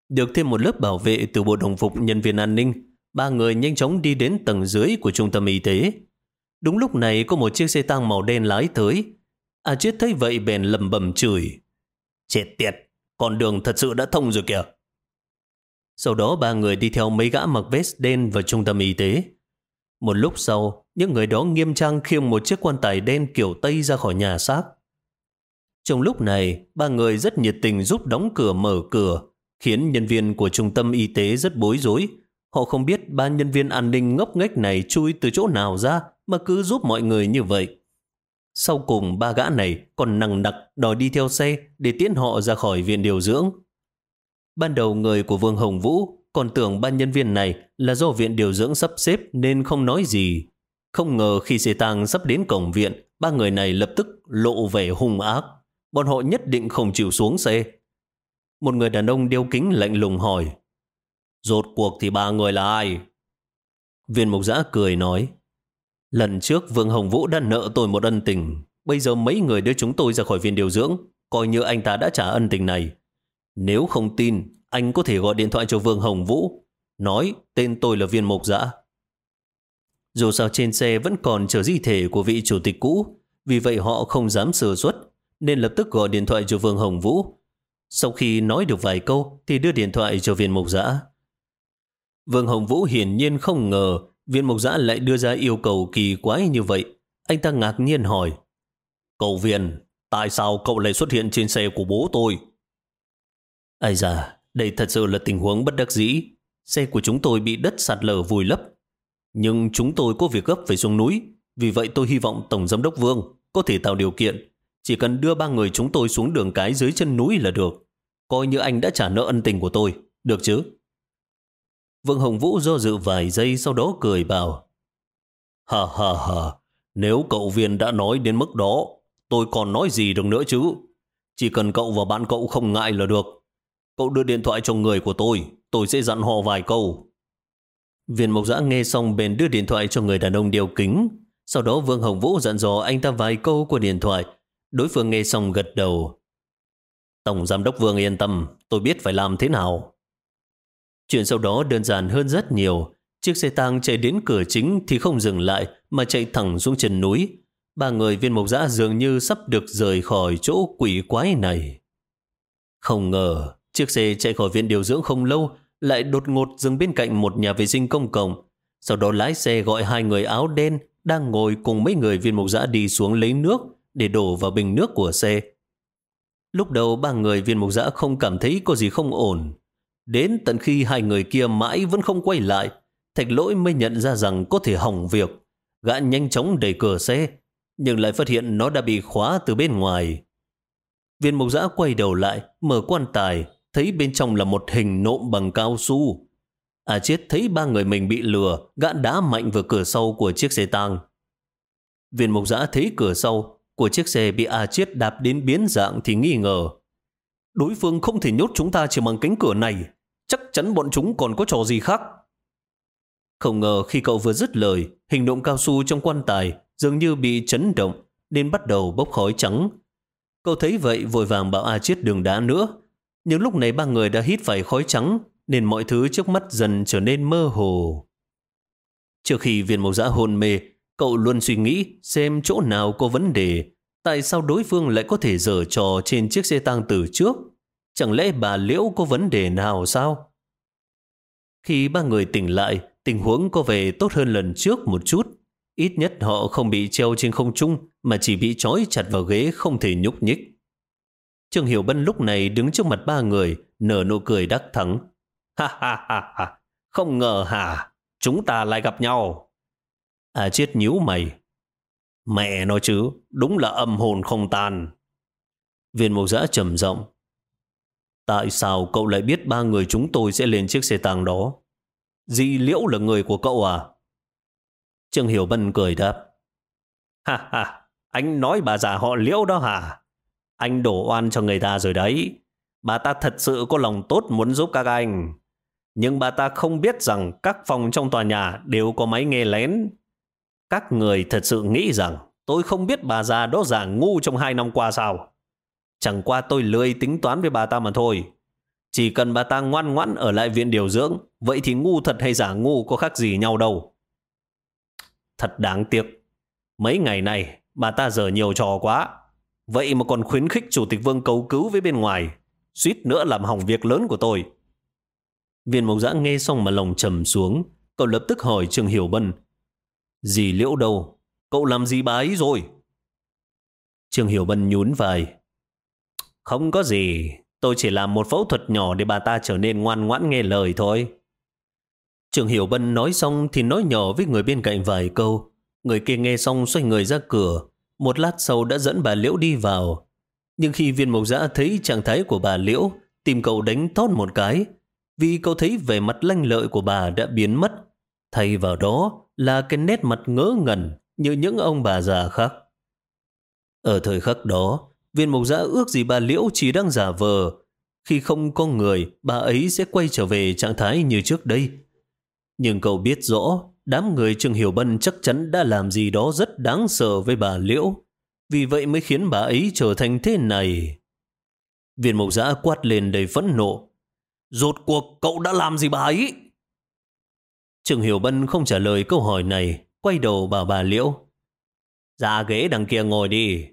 Được thêm một lớp bảo vệ từ bộ đồng phục nhân viên an ninh, ba người nhanh chóng đi đến tầng dưới của trung tâm y tế. Đúng lúc này có một chiếc xe tăng màu đen lái tới. A Chiết thấy vậy bèn lầm bầm chửi. Chết tiệt, con đường thật sự đã thông rồi kìa. Sau đó ba người đi theo mấy gã mặc vest đen vào trung tâm y tế. Một lúc sau, những người đó nghiêm trang khiêng một chiếc quan tài đen kiểu Tây ra khỏi nhà xác. Trong lúc này, ba người rất nhiệt tình giúp đóng cửa mở cửa, khiến nhân viên của trung tâm y tế rất bối rối. Họ không biết ba nhân viên an ninh ngốc nghếch này chui từ chỗ nào ra mà cứ giúp mọi người như vậy. Sau cùng ba gã này còn nặng nặc đòi đi theo xe để tiễn họ ra khỏi viện điều dưỡng. Ban đầu người của Vương Hồng Vũ còn tưởng ba nhân viên này là do viện điều dưỡng sắp xếp nên không nói gì. Không ngờ khi xe tang sắp đến cổng viện, ba người này lập tức lộ vẻ hung ác. Bọn họ nhất định không chịu xuống xe. Một người đàn ông đeo kính lạnh lùng hỏi. Rốt cuộc thì ba người là ai? Viên mục giã cười nói. Lần trước Vương Hồng Vũ đã nợ tôi một ân tình. Bây giờ mấy người đưa chúng tôi ra khỏi viện điều dưỡng. Coi như anh ta đã trả ân tình này. Nếu không tin, anh có thể gọi điện thoại cho Vương Hồng Vũ. Nói tên tôi là viên mộc Giã. Dù sao trên xe vẫn còn chờ di thể của vị chủ tịch cũ, vì vậy họ không dám sửa xuất, nên lập tức gọi điện thoại cho Vương Hồng Vũ. Sau khi nói được vài câu thì đưa điện thoại cho viên mộc Giã. Vương Hồng Vũ hiển nhiên không ngờ viên mộc Giã lại đưa ra yêu cầu kỳ quái như vậy. Anh ta ngạc nhiên hỏi, Cậu viên, tại sao cậu lại xuất hiện trên xe của bố tôi? Ai da, đây thật sự là tình huống bất đắc dĩ. Xe của chúng tôi bị đất sạt lở vùi lấp. Nhưng chúng tôi có việc gấp phải xuống núi. Vì vậy tôi hy vọng Tổng Giám đốc Vương có thể tạo điều kiện. Chỉ cần đưa ba người chúng tôi xuống đường cái dưới chân núi là được. Coi như anh đã trả nợ ân tình của tôi. Được chứ? Vương Hồng Vũ do dự vài giây sau đó cười bảo. Hà hà hà, nếu cậu viên đã nói đến mức đó, tôi còn nói gì được nữa chứ? Chỉ cần cậu và bạn cậu không ngại là được. Cậu đưa điện thoại cho người của tôi, tôi sẽ dặn họ vài câu. Viên mộc giã nghe xong bèn đưa điện thoại cho người đàn ông đeo kính. Sau đó Vương Hồng Vũ dặn dò anh ta vài câu của điện thoại. Đối phương nghe xong gật đầu. Tổng Giám đốc Vương yên tâm, tôi biết phải làm thế nào. Chuyện sau đó đơn giản hơn rất nhiều. Chiếc xe tang chạy đến cửa chính thì không dừng lại mà chạy thẳng xuống chân núi. Ba người viên mộc giã dường như sắp được rời khỏi chỗ quỷ quái này. Không ngờ, Chiếc xe chạy khỏi viện điều dưỡng không lâu, lại đột ngột dừng bên cạnh một nhà vệ sinh công cộng. Sau đó lái xe gọi hai người áo đen đang ngồi cùng mấy người viên mộc giã đi xuống lấy nước để đổ vào bình nước của xe. Lúc đầu ba người viên mục giã không cảm thấy có gì không ổn. Đến tận khi hai người kia mãi vẫn không quay lại, thạch lỗi mới nhận ra rằng có thể hỏng việc. Gã nhanh chóng đẩy cửa xe, nhưng lại phát hiện nó đã bị khóa từ bên ngoài. Viên mục giã quay đầu lại, mở quan tài, thấy bên trong là một hình nộm bằng cao su. À chết thấy ba người mình bị lừa, gã đá mạnh vào cửa sau của chiếc xe tang. Viên mục giã thấy cửa sau của chiếc xe bị A chết đạp đến biến dạng thì nghi ngờ. Đối phương không thể nhốt chúng ta chỉ bằng cánh cửa này, chắc chắn bọn chúng còn có trò gì khác. Không ngờ khi cậu vừa dứt lời, hình nộm cao su trong quan tài dường như bị chấn động nên bắt đầu bốc khói trắng. Cậu thấy vậy vội vàng bảo A chết đường đá nữa, nhưng lúc này ba người đã hít phải khói trắng, nên mọi thứ trước mắt dần trở nên mơ hồ. Trước khi viên mộc giã hôn mê, cậu luôn suy nghĩ xem chỗ nào có vấn đề. Tại sao đối phương lại có thể dở trò trên chiếc xe tăng từ trước? Chẳng lẽ bà Liễu có vấn đề nào sao? Khi ba người tỉnh lại, tình huống có vẻ tốt hơn lần trước một chút. Ít nhất họ không bị treo trên không trung mà chỉ bị trói chặt vào ghế không thể nhúc nhích. Trương Hiểu Bân lúc này đứng trước mặt ba người, nở nụ cười đắc thắng. Ha ha ha ha, không ngờ hả, chúng ta lại gặp nhau. À chết nhíu mày. Mẹ nói chứ, đúng là âm hồn không tan. Viên mục giã trầm giọng Tại sao cậu lại biết ba người chúng tôi sẽ lên chiếc xe tang đó? Di Liễu là người của cậu à? Trương Hiểu Bân cười đáp. Ha ha, anh nói bà già họ Liễu đó hả? Anh đổ oan cho người ta rồi đấy. Bà ta thật sự có lòng tốt muốn giúp các anh. Nhưng bà ta không biết rằng các phòng trong tòa nhà đều có máy nghe lén. Các người thật sự nghĩ rằng tôi không biết bà già đó giả ngu trong hai năm qua sao? Chẳng qua tôi lười tính toán với bà ta mà thôi. Chỉ cần bà ta ngoan ngoãn ở lại viện điều dưỡng, vậy thì ngu thật hay giả ngu có khác gì nhau đâu. Thật đáng tiếc. Mấy ngày này, bà ta giờ nhiều trò quá. Vậy mà còn khuyến khích Chủ tịch Vương cầu cứu với bên ngoài. Suýt nữa làm hỏng việc lớn của tôi. Viên mộc giã nghe xong mà lòng trầm xuống. Cậu lập tức hỏi Trương Hiểu Bân. Dì liễu đâu? Cậu làm gì bà ấy rồi? Trương Hiểu Bân nhún vai. Không có gì. Tôi chỉ làm một phẫu thuật nhỏ để bà ta trở nên ngoan ngoãn nghe lời thôi. Trường Hiểu Bân nói xong thì nói nhỏ với người bên cạnh vài câu. Người kia nghe xong xoay người ra cửa. Một lát sau đã dẫn bà Liễu đi vào. Nhưng khi viên mộc giã thấy trạng thái của bà Liễu, tìm cậu đánh thót một cái. Vì cậu thấy vẻ mặt lanh lợi của bà đã biến mất. Thay vào đó là cái nét mặt ngớ ngẩn như những ông bà già khác. Ở thời khắc đó, viên mộc giã ước gì bà Liễu chỉ đang giả vờ. Khi không có người, bà ấy sẽ quay trở về trạng thái như trước đây. Nhưng cậu biết rõ, đám người Trương Hiểu Bân chắc chắn đã làm gì đó rất đáng sợ với bà Liễu. Vì vậy mới khiến bà ấy trở thành thế này. Viên mộc giã quát lên đầy phẫn nộ. Rốt cuộc cậu đã làm gì bà ấy? Trương Hiểu Bân không trả lời câu hỏi này, quay đầu bảo bà Liễu. Ra ghế đằng kia ngồi đi.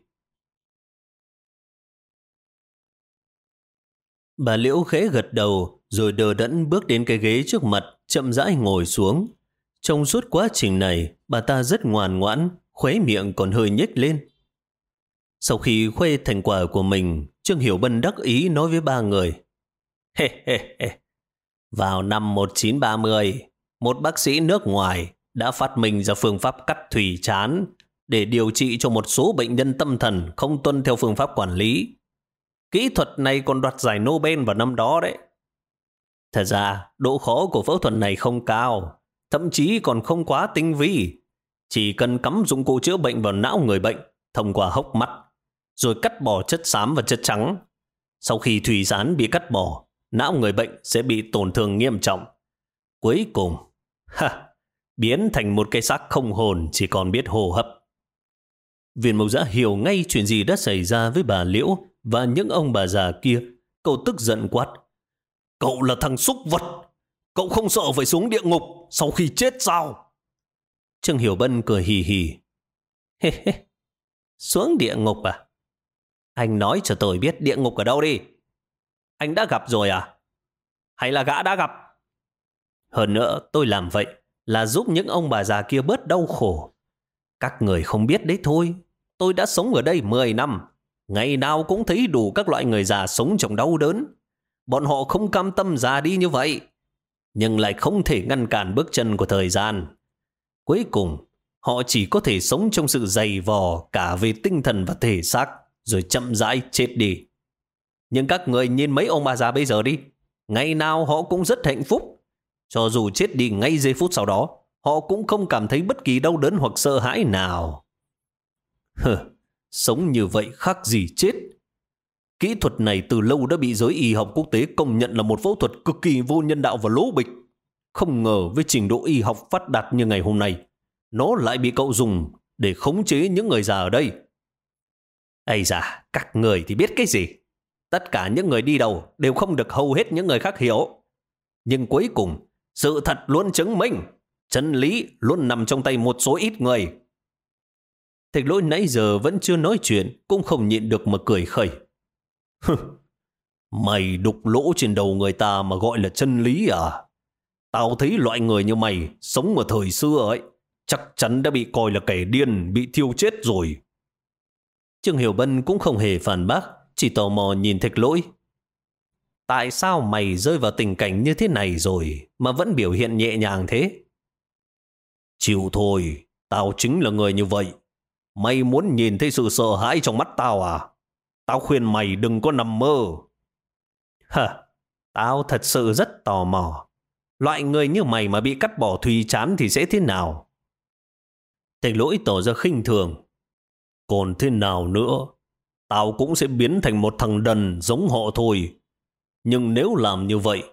Bà Liễu khẽ gật đầu, rồi đờ đẫn bước đến cái ghế trước mặt, chậm rãi ngồi xuống. Trong suốt quá trình này, bà ta rất ngoan ngoãn, khóe miệng còn hơi nhếch lên. Sau khi khoe thành quả của mình, Trương Hiểu Bân đắc ý nói với ba người. He he he. Vào năm 1930, một bác sĩ nước ngoài đã phát minh ra phương pháp cắt thủy chán để điều trị cho một số bệnh nhân tâm thần không tuân theo phương pháp quản lý. Kỹ thuật này còn đoạt giải Nobel vào năm đó đấy. Thật ra, độ khó của phẫu thuật này không cao, thậm chí còn không quá tinh vi. Chỉ cần cắm dụng cụ chữa bệnh vào não người bệnh thông qua hốc mắt, rồi cắt bỏ chất xám và chất trắng. Sau khi thủy rán bị cắt bỏ, não người bệnh sẽ bị tổn thương nghiêm trọng. Cuối cùng, ha, biến thành một cây xác không hồn chỉ còn biết hô hấp. Viên mộc giã hiểu ngay chuyện gì đã xảy ra với bà Liễu và những ông bà già kia. Cậu tức giận quát. Cậu là thằng xúc vật. Cậu không sợ phải xuống địa ngục sau khi chết sao? Trương Hiểu Bân cười hì hì. Hê hê, xuống địa ngục à? Anh nói cho tôi biết địa ngục ở đâu đi. Anh đã gặp rồi à? Hay là gã đã gặp? Hơn nữa, tôi làm vậy là giúp những ông bà già kia bớt đau khổ. Các người không biết đấy thôi. Tôi đã sống ở đây 10 năm. Ngày nào cũng thấy đủ các loại người già sống trong đau đớn. Bọn họ không cam tâm già đi như vậy, nhưng lại không thể ngăn cản bước chân của thời gian. Cuối cùng, họ chỉ có thể sống trong sự dày vò cả về tinh thần và thể xác, rồi chậm rãi chết đi. Nhưng các người nhìn mấy ông bà già bây giờ đi, ngày nào họ cũng rất hạnh phúc. Cho dù chết đi ngay giây phút sau đó, họ cũng không cảm thấy bất kỳ đau đớn hoặc sợ hãi nào. Hừ, sống như vậy khác gì chết. Kỹ thuật này từ lâu đã bị giới y học quốc tế công nhận là một phẫu thuật cực kỳ vô nhân đạo và lỗ bịch. Không ngờ với trình độ y học phát đạt như ngày hôm nay, nó lại bị cậu dùng để khống chế những người già ở đây. Ây da, các người thì biết cái gì? Tất cả những người đi đầu đều không được hầu hết những người khác hiểu. Nhưng cuối cùng, sự thật luôn chứng minh, chân lý luôn nằm trong tay một số ít người. Thạch lỗi nãy giờ vẫn chưa nói chuyện, cũng không nhịn được mà cười khẩy. mày đục lỗ trên đầu người ta mà gọi là chân lý à? Tao thấy loại người như mày sống ở thời xưa ấy, chắc chắn đã bị coi là kẻ điên, bị thiêu chết rồi. Trương Hiểu Bân cũng không hề phản bác, chỉ tò mò nhìn thạch lỗi. Tại sao mày rơi vào tình cảnh như thế này rồi mà vẫn biểu hiện nhẹ nhàng thế? Chịu thôi, tao chính là người như vậy. Mày muốn nhìn thấy sự sợ hãi trong mắt tao à? Tao khuyên mày đừng có nằm mơ. Hả? tao thật sự rất tò mò. Loại người như mày mà bị cắt bỏ thùy chán thì sẽ thế nào? Thầy lỗi tỏ ra khinh thường. Còn thế nào nữa? Tao cũng sẽ biến thành một thằng đần giống họ thôi. Nhưng nếu làm như vậy,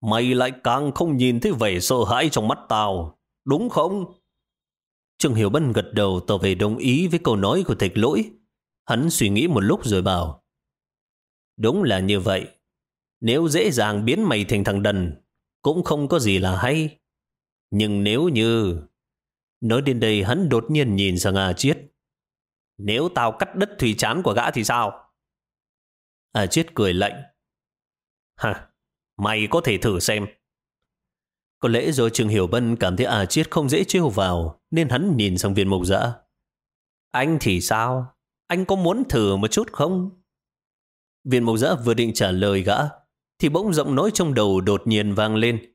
mày lại càng không nhìn thấy vẻ sợ hãi trong mắt tao. Đúng không? Trương Hiểu Bân gật đầu tỏ về đồng ý với câu nói của thạch lỗi. Hắn suy nghĩ một lúc rồi bảo. Đúng là như vậy. Nếu dễ dàng biến mày thành thằng đần, cũng không có gì là hay. Nhưng nếu như... Nói đến đây hắn đột nhiên nhìn sang A Chiết. Nếu tao cắt đứt thủy chán của gã thì sao? A Chiết cười lạnh. Hả, mày có thể thử xem. Có lẽ do Trương Hiểu Bân cảm thấy à A Chiết không dễ trêu vào, nên hắn nhìn sang viên mộc dã. Anh thì sao? Anh có muốn thử một chút không? Viên mộc dã vừa định trả lời gã, thì bỗng giọng nói trong đầu đột nhiên vang lên.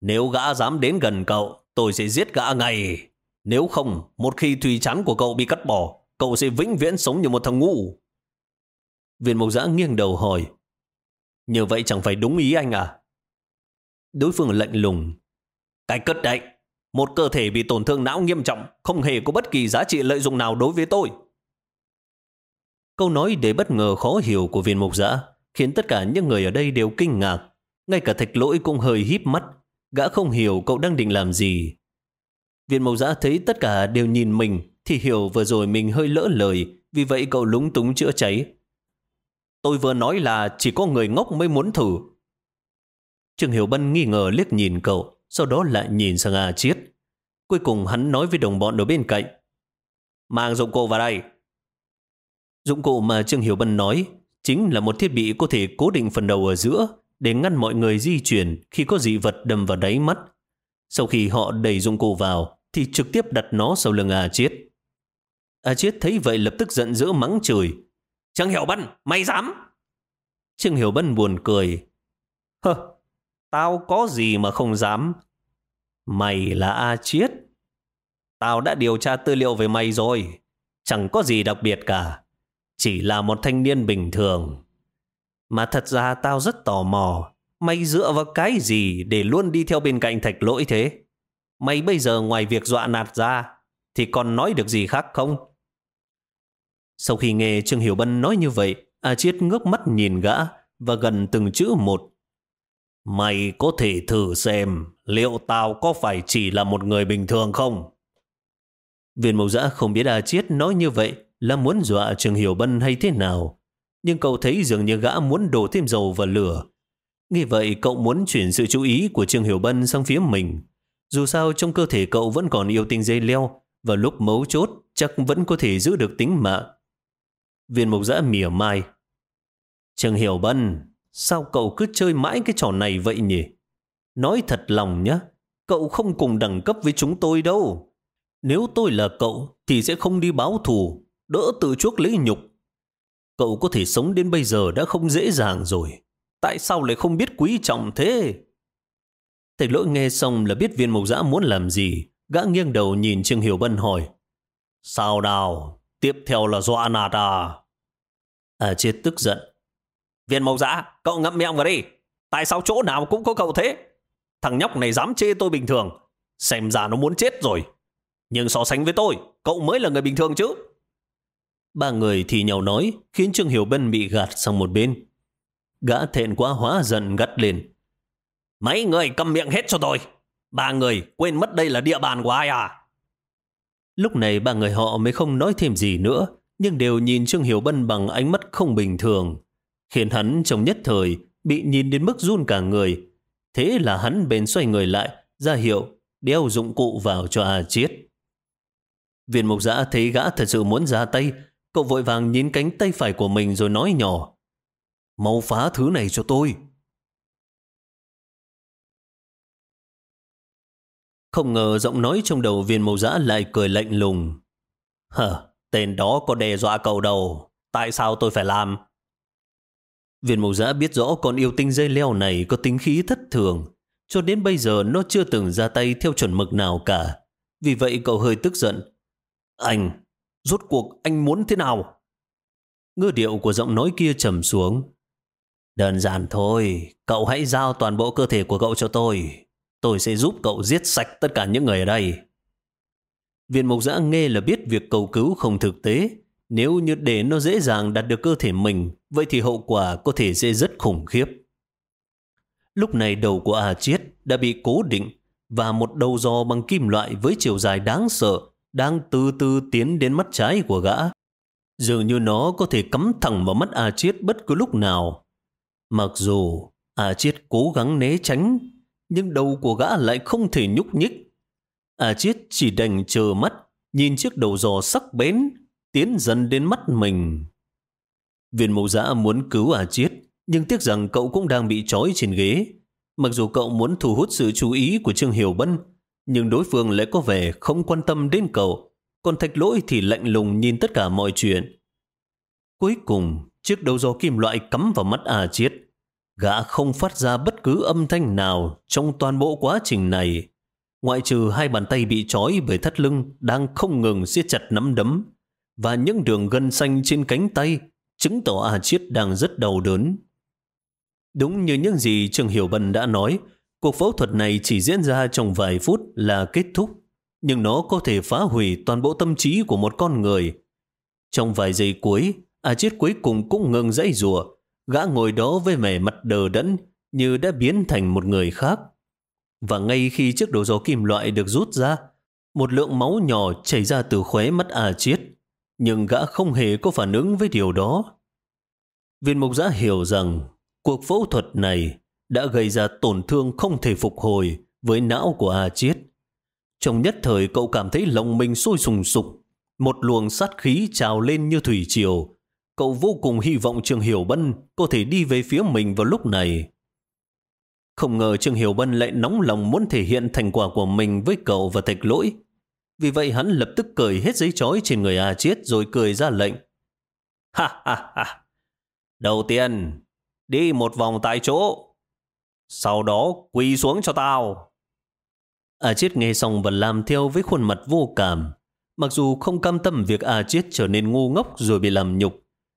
Nếu gã dám đến gần cậu, tôi sẽ giết gã ngay. Nếu không, một khi thùy chắn của cậu bị cắt bỏ, cậu sẽ vĩnh viễn sống như một thằng ngu. Viên mộc dã nghiêng đầu hỏi. Như vậy chẳng phải đúng ý anh à? Đối phương lạnh lùng. Cái cất đấy. Một cơ thể bị tổn thương não nghiêm trọng, không hề có bất kỳ giá trị lợi dụng nào đối với tôi. Câu nói để bất ngờ khó hiểu của viên mục giã khiến tất cả những người ở đây đều kinh ngạc. Ngay cả thạch lỗi cũng hơi híp mắt. Gã không hiểu cậu đang định làm gì. Viên mộc giã thấy tất cả đều nhìn mình thì hiểu vừa rồi mình hơi lỡ lời vì vậy cậu lúng túng chữa cháy. Tôi vừa nói là chỉ có người ngốc mới muốn thử. Trương Hiểu Bân nghi ngờ liếc nhìn cậu sau đó lại nhìn sang A Chiết. Cuối cùng hắn nói với đồng bọn ở bên cạnh. Mang dụng cụ vào đây. Dụng cụ mà Trương Hiểu Bân nói chính là một thiết bị có thể cố định phần đầu ở giữa để ngăn mọi người di chuyển khi có dị vật đâm vào đáy mắt. Sau khi họ đẩy dụng cụ vào, thì trực tiếp đặt nó sau lưng A Chiết. A Chiết thấy vậy lập tức giận dữ mắng chửi. Trương Hiểu Bân, mày dám? Trương Hiểu Bân buồn cười. Hơ, tao có gì mà không dám? Mày là A Chiết. Tao đã điều tra tư liệu về mày rồi. Chẳng có gì đặc biệt cả. Chỉ là một thanh niên bình thường. Mà thật ra tao rất tò mò. Mày dựa vào cái gì để luôn đi theo bên cạnh thạch lỗi thế? Mày bây giờ ngoài việc dọa nạt ra, thì còn nói được gì khác không? Sau khi nghe Trương Hiểu Bân nói như vậy, A Chiết ngước mắt nhìn gã và gần từng chữ một. Mày có thể thử xem liệu tao có phải chỉ là một người bình thường không? Viên mộc giã không biết A Chiết nói như vậy là muốn dọa Trương Hiểu Bân hay thế nào. Nhưng cậu thấy dường như gã muốn đổ thêm dầu vào lửa. Nghĩ vậy cậu muốn chuyển sự chú ý của Trương Hiểu Bân sang phía mình. Dù sao trong cơ thể cậu vẫn còn yêu tinh dây leo và lúc mấu chốt chắc vẫn có thể giữ được tính mạng. Viên mục giã mỉa mai. Trương Hiểu Bân, sao cậu cứ chơi mãi cái trò này vậy nhỉ? Nói thật lòng nhé, cậu không cùng đẳng cấp với chúng tôi đâu. Nếu tôi là cậu thì sẽ không đi báo thù, đỡ tự chuốc lấy nhục. Cậu có thể sống đến bây giờ đã không dễ dàng rồi. Tại sao lại không biết quý trọng thế? thầy lỗi nghe xong là biết viên mộc giã muốn làm gì. Gã nghiêng đầu nhìn Trương Hiểu Bân hỏi. Sao nào? Tiếp theo là dọa nạt à? À chết tức giận. Viên mẫu giã, cậu ngậm miệng vào đi. Tại sao chỗ nào cũng có cậu thế? Thằng nhóc này dám chê tôi bình thường. Xem ra nó muốn chết rồi. Nhưng so sánh với tôi, cậu mới là người bình thường chứ. Ba người thì nhau nói, khiến Trương Hiểu Bân bị gạt sang một bên. Gã thẹn quá hóa giận gắt lên. Mấy người cầm miệng hết cho tôi. Ba người quên mất đây là địa bàn của ai à? Lúc này ba người họ mới không nói thêm gì nữa, nhưng đều nhìn Trương Hiểu Bân bằng ánh mắt không bình thường, khiến hắn trong nhất thời bị nhìn đến mức run cả người. Thế là hắn bền xoay người lại, ra hiệu, đeo dụng cụ vào cho A Chiết. Viên mục giã thấy gã thật sự muốn ra tay, cậu vội vàng nhìn cánh tay phải của mình rồi nói nhỏ. Mau phá thứ này cho tôi. Không ngờ giọng nói trong đầu viên mẫu giã lại cười lạnh lùng. Hờ, tên đó có đe dọa cậu đầu. Tại sao tôi phải làm? Viên mẫu giã biết rõ con yêu tinh dây leo này có tính khí thất thường. Cho đến bây giờ nó chưa từng ra tay theo chuẩn mực nào cả. Vì vậy cậu hơi tức giận. Anh, rốt cuộc anh muốn thế nào? Ngư điệu của giọng nói kia trầm xuống. Đơn giản thôi, cậu hãy giao toàn bộ cơ thể của cậu cho tôi. Tôi sẽ giúp cậu giết sạch tất cả những người ở đây. Viện mục giã nghe là biết việc cầu cứu không thực tế. Nếu như để nó dễ dàng đạt được cơ thể mình, vậy thì hậu quả có thể sẽ rất khủng khiếp. Lúc này đầu của A Chiết đã bị cố định và một đầu giò bằng kim loại với chiều dài đáng sợ đang từ từ tiến đến mắt trái của gã. Dường như nó có thể cắm thẳng vào mắt A Chiết bất cứ lúc nào. Mặc dù A Chiết cố gắng né tránh, nhưng đầu của gã lại không thể nhúc nhích. A Chiết chỉ đành chờ mắt, nhìn chiếc đầu giò sắc bén, tiến dần đến mắt mình. Viên mẫu giã muốn cứu A Chiết, nhưng tiếc rằng cậu cũng đang bị trói trên ghế. Mặc dù cậu muốn thu hút sự chú ý của Trương Hiểu Bân, nhưng đối phương lại có vẻ không quan tâm đến cậu, còn thạch lỗi thì lạnh lùng nhìn tất cả mọi chuyện. Cuối cùng, chiếc đầu giò kim loại cắm vào mắt A Chiết. Gã không phát ra bất cứ âm thanh nào trong toàn bộ quá trình này, ngoại trừ hai bàn tay bị trói bởi thắt lưng đang không ngừng siết chặt nắm đấm và những đường gân xanh trên cánh tay chứng tỏ A Chiết đang rất đau đớn. Đúng như những gì Trương Hiểu Bân đã nói, cuộc phẫu thuật này chỉ diễn ra trong vài phút là kết thúc, nhưng nó có thể phá hủy toàn bộ tâm trí của một con người. Trong vài giây cuối, A Chiết cuối cùng cũng ngừng dãy rùa, gã ngồi đó với vẻ mặt đờ đẫn như đã biến thành một người khác. Và ngay khi chiếc đầu gió kim loại được rút ra, một lượng máu nhỏ chảy ra từ khóe mắt A Chiết, nhưng gã không hề có phản ứng với điều đó. Viên mục giã hiểu rằng cuộc phẫu thuật này đã gây ra tổn thương không thể phục hồi với não của A Chiết. Trong nhất thời cậu cảm thấy lòng mình sôi sùng sục, một luồng sát khí trào lên như thủy triều. Cậu vô cùng hy vọng Trường Hiểu Bân có thể đi về phía mình vào lúc này. Không ngờ Trương Hiểu Bân lại nóng lòng muốn thể hiện thành quả của mình với cậu và thạch lỗi. Vì vậy hắn lập tức cởi hết giấy chói trên người A Chiết rồi cười ra lệnh. Ha ha ha! Đầu tiên, đi một vòng tại chỗ. Sau đó quỳ xuống cho tao. A Chiết nghe xong và làm theo với khuôn mặt vô cảm. Mặc dù không cam tâm việc A Chiết trở nên ngu ngốc rồi bị làm nhục,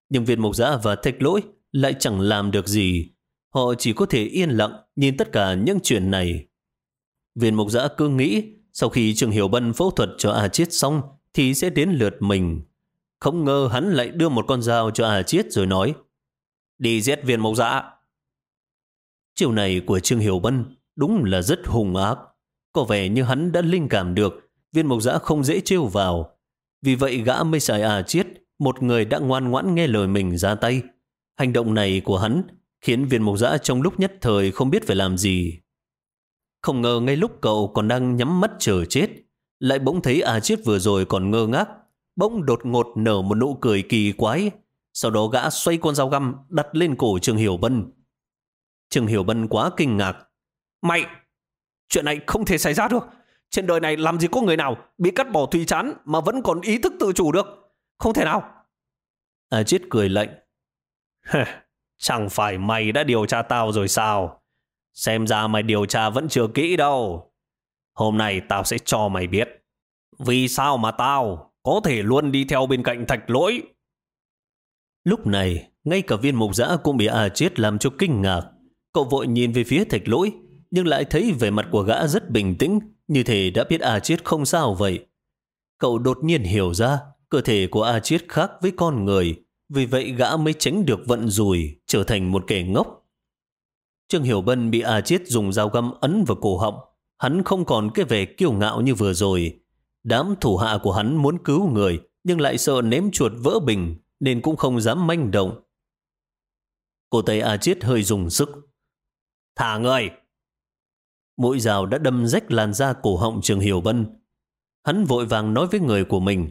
nhưng Việt Mộc giã và thạch lỗi lại chẳng làm được gì. Họ chỉ có thể yên lặng nhìn tất cả những chuyện này. Viên Mộc giã cứ nghĩ sau khi Trường Hiểu Bân phẫu thuật cho A Chiết xong thì sẽ đến lượt mình. Không ngờ hắn lại đưa một con dao cho A Chiết rồi nói Đi giết viên mộc dã. Chiều này của Trương Hiểu Bân đúng là rất hùng ác. Có vẻ như hắn đã linh cảm được viên mộc dã không dễ trêu vào. Vì vậy gã mới xài à chiết, một người đã ngoan ngoãn nghe lời mình ra tay. Hành động này của hắn khiến viên mộc dã trong lúc nhất thời không biết phải làm gì. Không ngờ ngay lúc cậu còn đang nhắm mắt chờ chết, lại bỗng thấy à chiết vừa rồi còn ngơ ngác, bỗng đột ngột nở một nụ cười kỳ quái, sau đó gã xoay con dao găm đặt lên cổ Trường Hiểu Bân. Trường Hiểu Bân quá kinh ngạc. Mày! Chuyện này không thể xảy ra được. Trên đời này làm gì có người nào bị cắt bỏ thùy chán mà vẫn còn ý thức tự chủ được. Không thể nào. À chết cười lạnh. Chẳng phải mày đã điều tra tao rồi sao? Xem ra mày điều tra vẫn chưa kỹ đâu. Hôm nay tao sẽ cho mày biết. Vì sao mà tao có thể luôn đi theo bên cạnh thạch lỗi Lúc này, ngay cả viên mục giã cũng bị à chết làm cho kinh ngạc. Cậu vội nhìn về phía thạch lỗi, nhưng lại thấy vẻ mặt của gã rất bình tĩnh, như thể đã biết A Chiết không sao vậy. Cậu đột nhiên hiểu ra, cơ thể của A Chiết khác với con người, vì vậy gã mới tránh được vận rủi, trở thành một kẻ ngốc. Trương Hiểu Bân bị A Chiết dùng dao găm ấn vào cổ họng, hắn không còn cái vẻ kiêu ngạo như vừa rồi. Đám thủ hạ của hắn muốn cứu người, nhưng lại sợ ném chuột vỡ bình, nên cũng không dám manh động. Cô tay A Chiết hơi dùng sức. Thả người! Mũi rào đã đâm rách làn da cổ họng Trường Hiểu Bân. Hắn vội vàng nói với người của mình.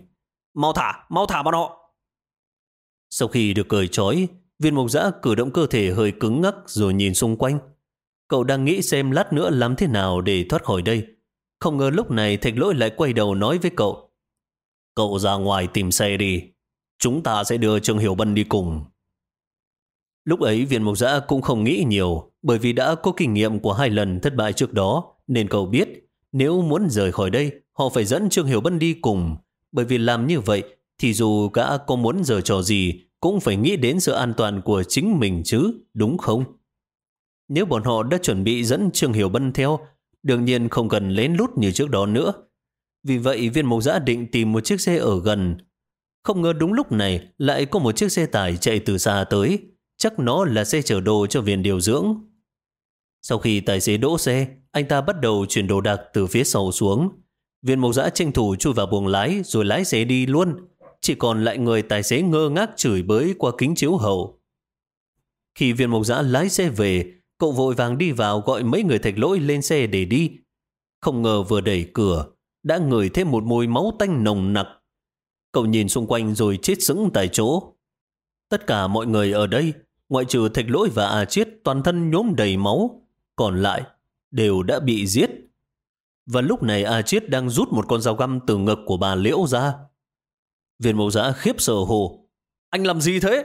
Mau thả, mau thả bọn họ! Sau khi được cởi trói, viên mộc giã cử động cơ thể hơi cứng ngắc rồi nhìn xung quanh. Cậu đang nghĩ xem lát nữa làm thế nào để thoát khỏi đây. Không ngờ lúc này thạch lỗi lại quay đầu nói với cậu. Cậu ra ngoài tìm xe đi. Chúng ta sẽ đưa Trương Hiểu Bân đi cùng. Lúc ấy viên mục giã cũng không nghĩ nhiều, bởi vì đã có kinh nghiệm của hai lần thất bại trước đó, nên cậu biết nếu muốn rời khỏi đây, họ phải dẫn Trương Hiểu Bân đi cùng bởi vì làm như vậy thì dù gã có muốn giờ trò gì cũng phải nghĩ đến sự an toàn của chính mình chứ, đúng không? Nếu bọn họ đã chuẩn bị dẫn Trương Hiểu Bân theo, đương nhiên không cần lén lút như trước đó nữa. Vì vậy viên mộc giã định tìm một chiếc xe ở gần. Không ngờ đúng lúc này lại có một chiếc xe tải chạy từ xa tới. Chắc nó là xe chở đồ cho viên điều dưỡng. Sau khi tài xế đỗ xe, anh ta bắt đầu chuyển đồ đạc từ phía sau xuống. Viên mộc giã tranh thủ chui vào buồng lái rồi lái xe đi luôn. Chỉ còn lại người tài xế ngơ ngác chửi bới qua kính chiếu hậu. Khi viên mộc giã lái xe về, cậu vội vàng đi vào gọi mấy người thạch lỗi lên xe để đi. Không ngờ vừa đẩy cửa, đã ngửi thêm một mùi máu tanh nồng nặc. Cậu nhìn xung quanh rồi chết sững tại chỗ. Tất cả mọi người ở đây, ngoại trừ thạch lỗi và à chiết toàn thân nhốm đầy máu, còn lại đều đã bị giết. Và lúc này A Chiết đang rút một con dao găm từ ngực của bà Liễu ra. Viên mẫu giã khiếp sợ hồ. Anh làm gì thế?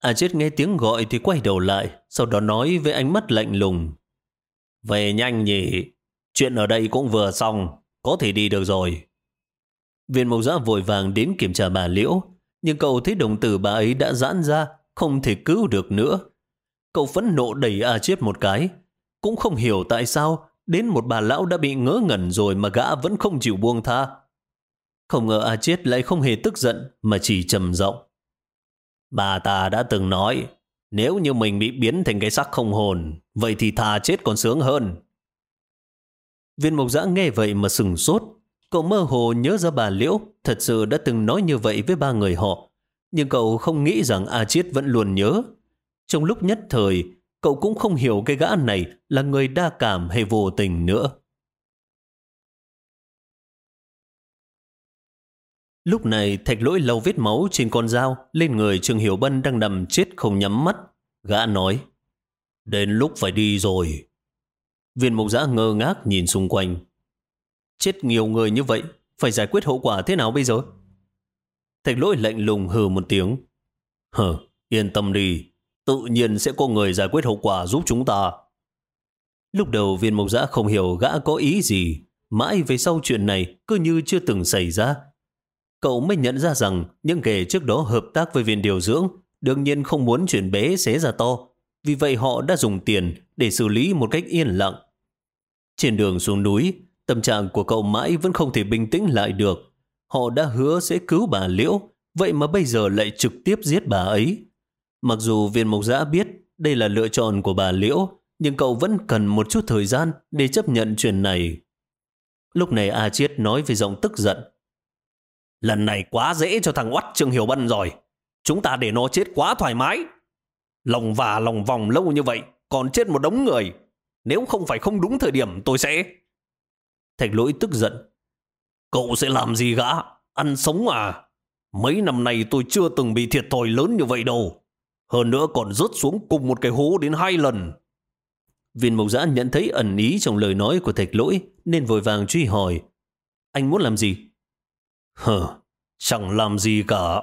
A chết nghe tiếng gọi thì quay đầu lại, sau đó nói với ánh mắt lạnh lùng. Về nhanh nhỉ, chuyện ở đây cũng vừa xong, có thể đi được rồi. Viên mẫu giã vội vàng đến kiểm tra bà Liễu, nhưng cậu thấy đồng tử bà ấy đã giãn ra, không thể cứu được nữa. Cậu phẫn nộ đẩy A chết một cái, cũng không hiểu tại sao đến một bà lão đã bị ngỡ ngẩn rồi mà gã vẫn không chịu buông tha. Không ngờ A Chiết lại không hề tức giận mà chỉ trầm giọng. Bà ta đã từng nói, nếu như mình bị biến thành cái xác không hồn, vậy thì thà chết còn sướng hơn. Viên mộc giã nghe vậy mà sừng sốt. Cậu mơ hồ nhớ ra bà Liễu thật sự đã từng nói như vậy với ba người họ. Nhưng cậu không nghĩ rằng A Chiết vẫn luôn nhớ. Trong lúc nhất thời, cậu cũng không hiểu cái gã này là người đa cảm hay vô tình nữa. Lúc này thạch lỗi lau vết máu trên con dao lên người Trương Hiểu Bân đang nằm chết không nhắm mắt. Gã nói, đến lúc phải đi rồi. Viên mục giã ngơ ngác nhìn xung quanh. Chết nhiều người như vậy, phải giải quyết hậu quả thế nào bây giờ? Thạch lỗi lạnh lùng hừ một tiếng. Hờ, yên tâm đi, tự nhiên sẽ có người giải quyết hậu quả giúp chúng ta. Lúc đầu viên mục giã không hiểu gã có ý gì, mãi về sau chuyện này cứ như chưa từng xảy ra. Cậu mới nhận ra rằng những kẻ trước đó hợp tác với viên điều dưỡng đương nhiên không muốn chuyện bé xé ra to, vì vậy họ đã dùng tiền để xử lý một cách yên lặng. Trên đường xuống núi, tâm trạng của cậu mãi vẫn không thể bình tĩnh lại được. Họ đã hứa sẽ cứu bà Liễu, vậy mà bây giờ lại trực tiếp giết bà ấy. Mặc dù viên mộc giã biết đây là lựa chọn của bà Liễu, nhưng cậu vẫn cần một chút thời gian để chấp nhận chuyện này. Lúc này A Chiết nói với giọng tức giận. Lần này quá dễ cho thằng oắt Trương Hiểu Bân rồi. Chúng ta để nó chết quá thoải mái. Lòng và lòng vòng lâu như vậy, còn chết một đống người. Nếu không phải không đúng thời điểm tôi sẽ... Thạch lỗi tức giận. Cậu sẽ làm gì gã? Ăn sống à? Mấy năm nay tôi chưa từng bị thiệt thòi lớn như vậy đâu. Hơn nữa còn rớt xuống cùng một cái hố đến hai lần. Viên mộc giã nhận thấy ẩn ý trong lời nói của thạch lỗi nên vội vàng truy hỏi. Anh muốn làm gì? Hờ, chẳng làm gì cả.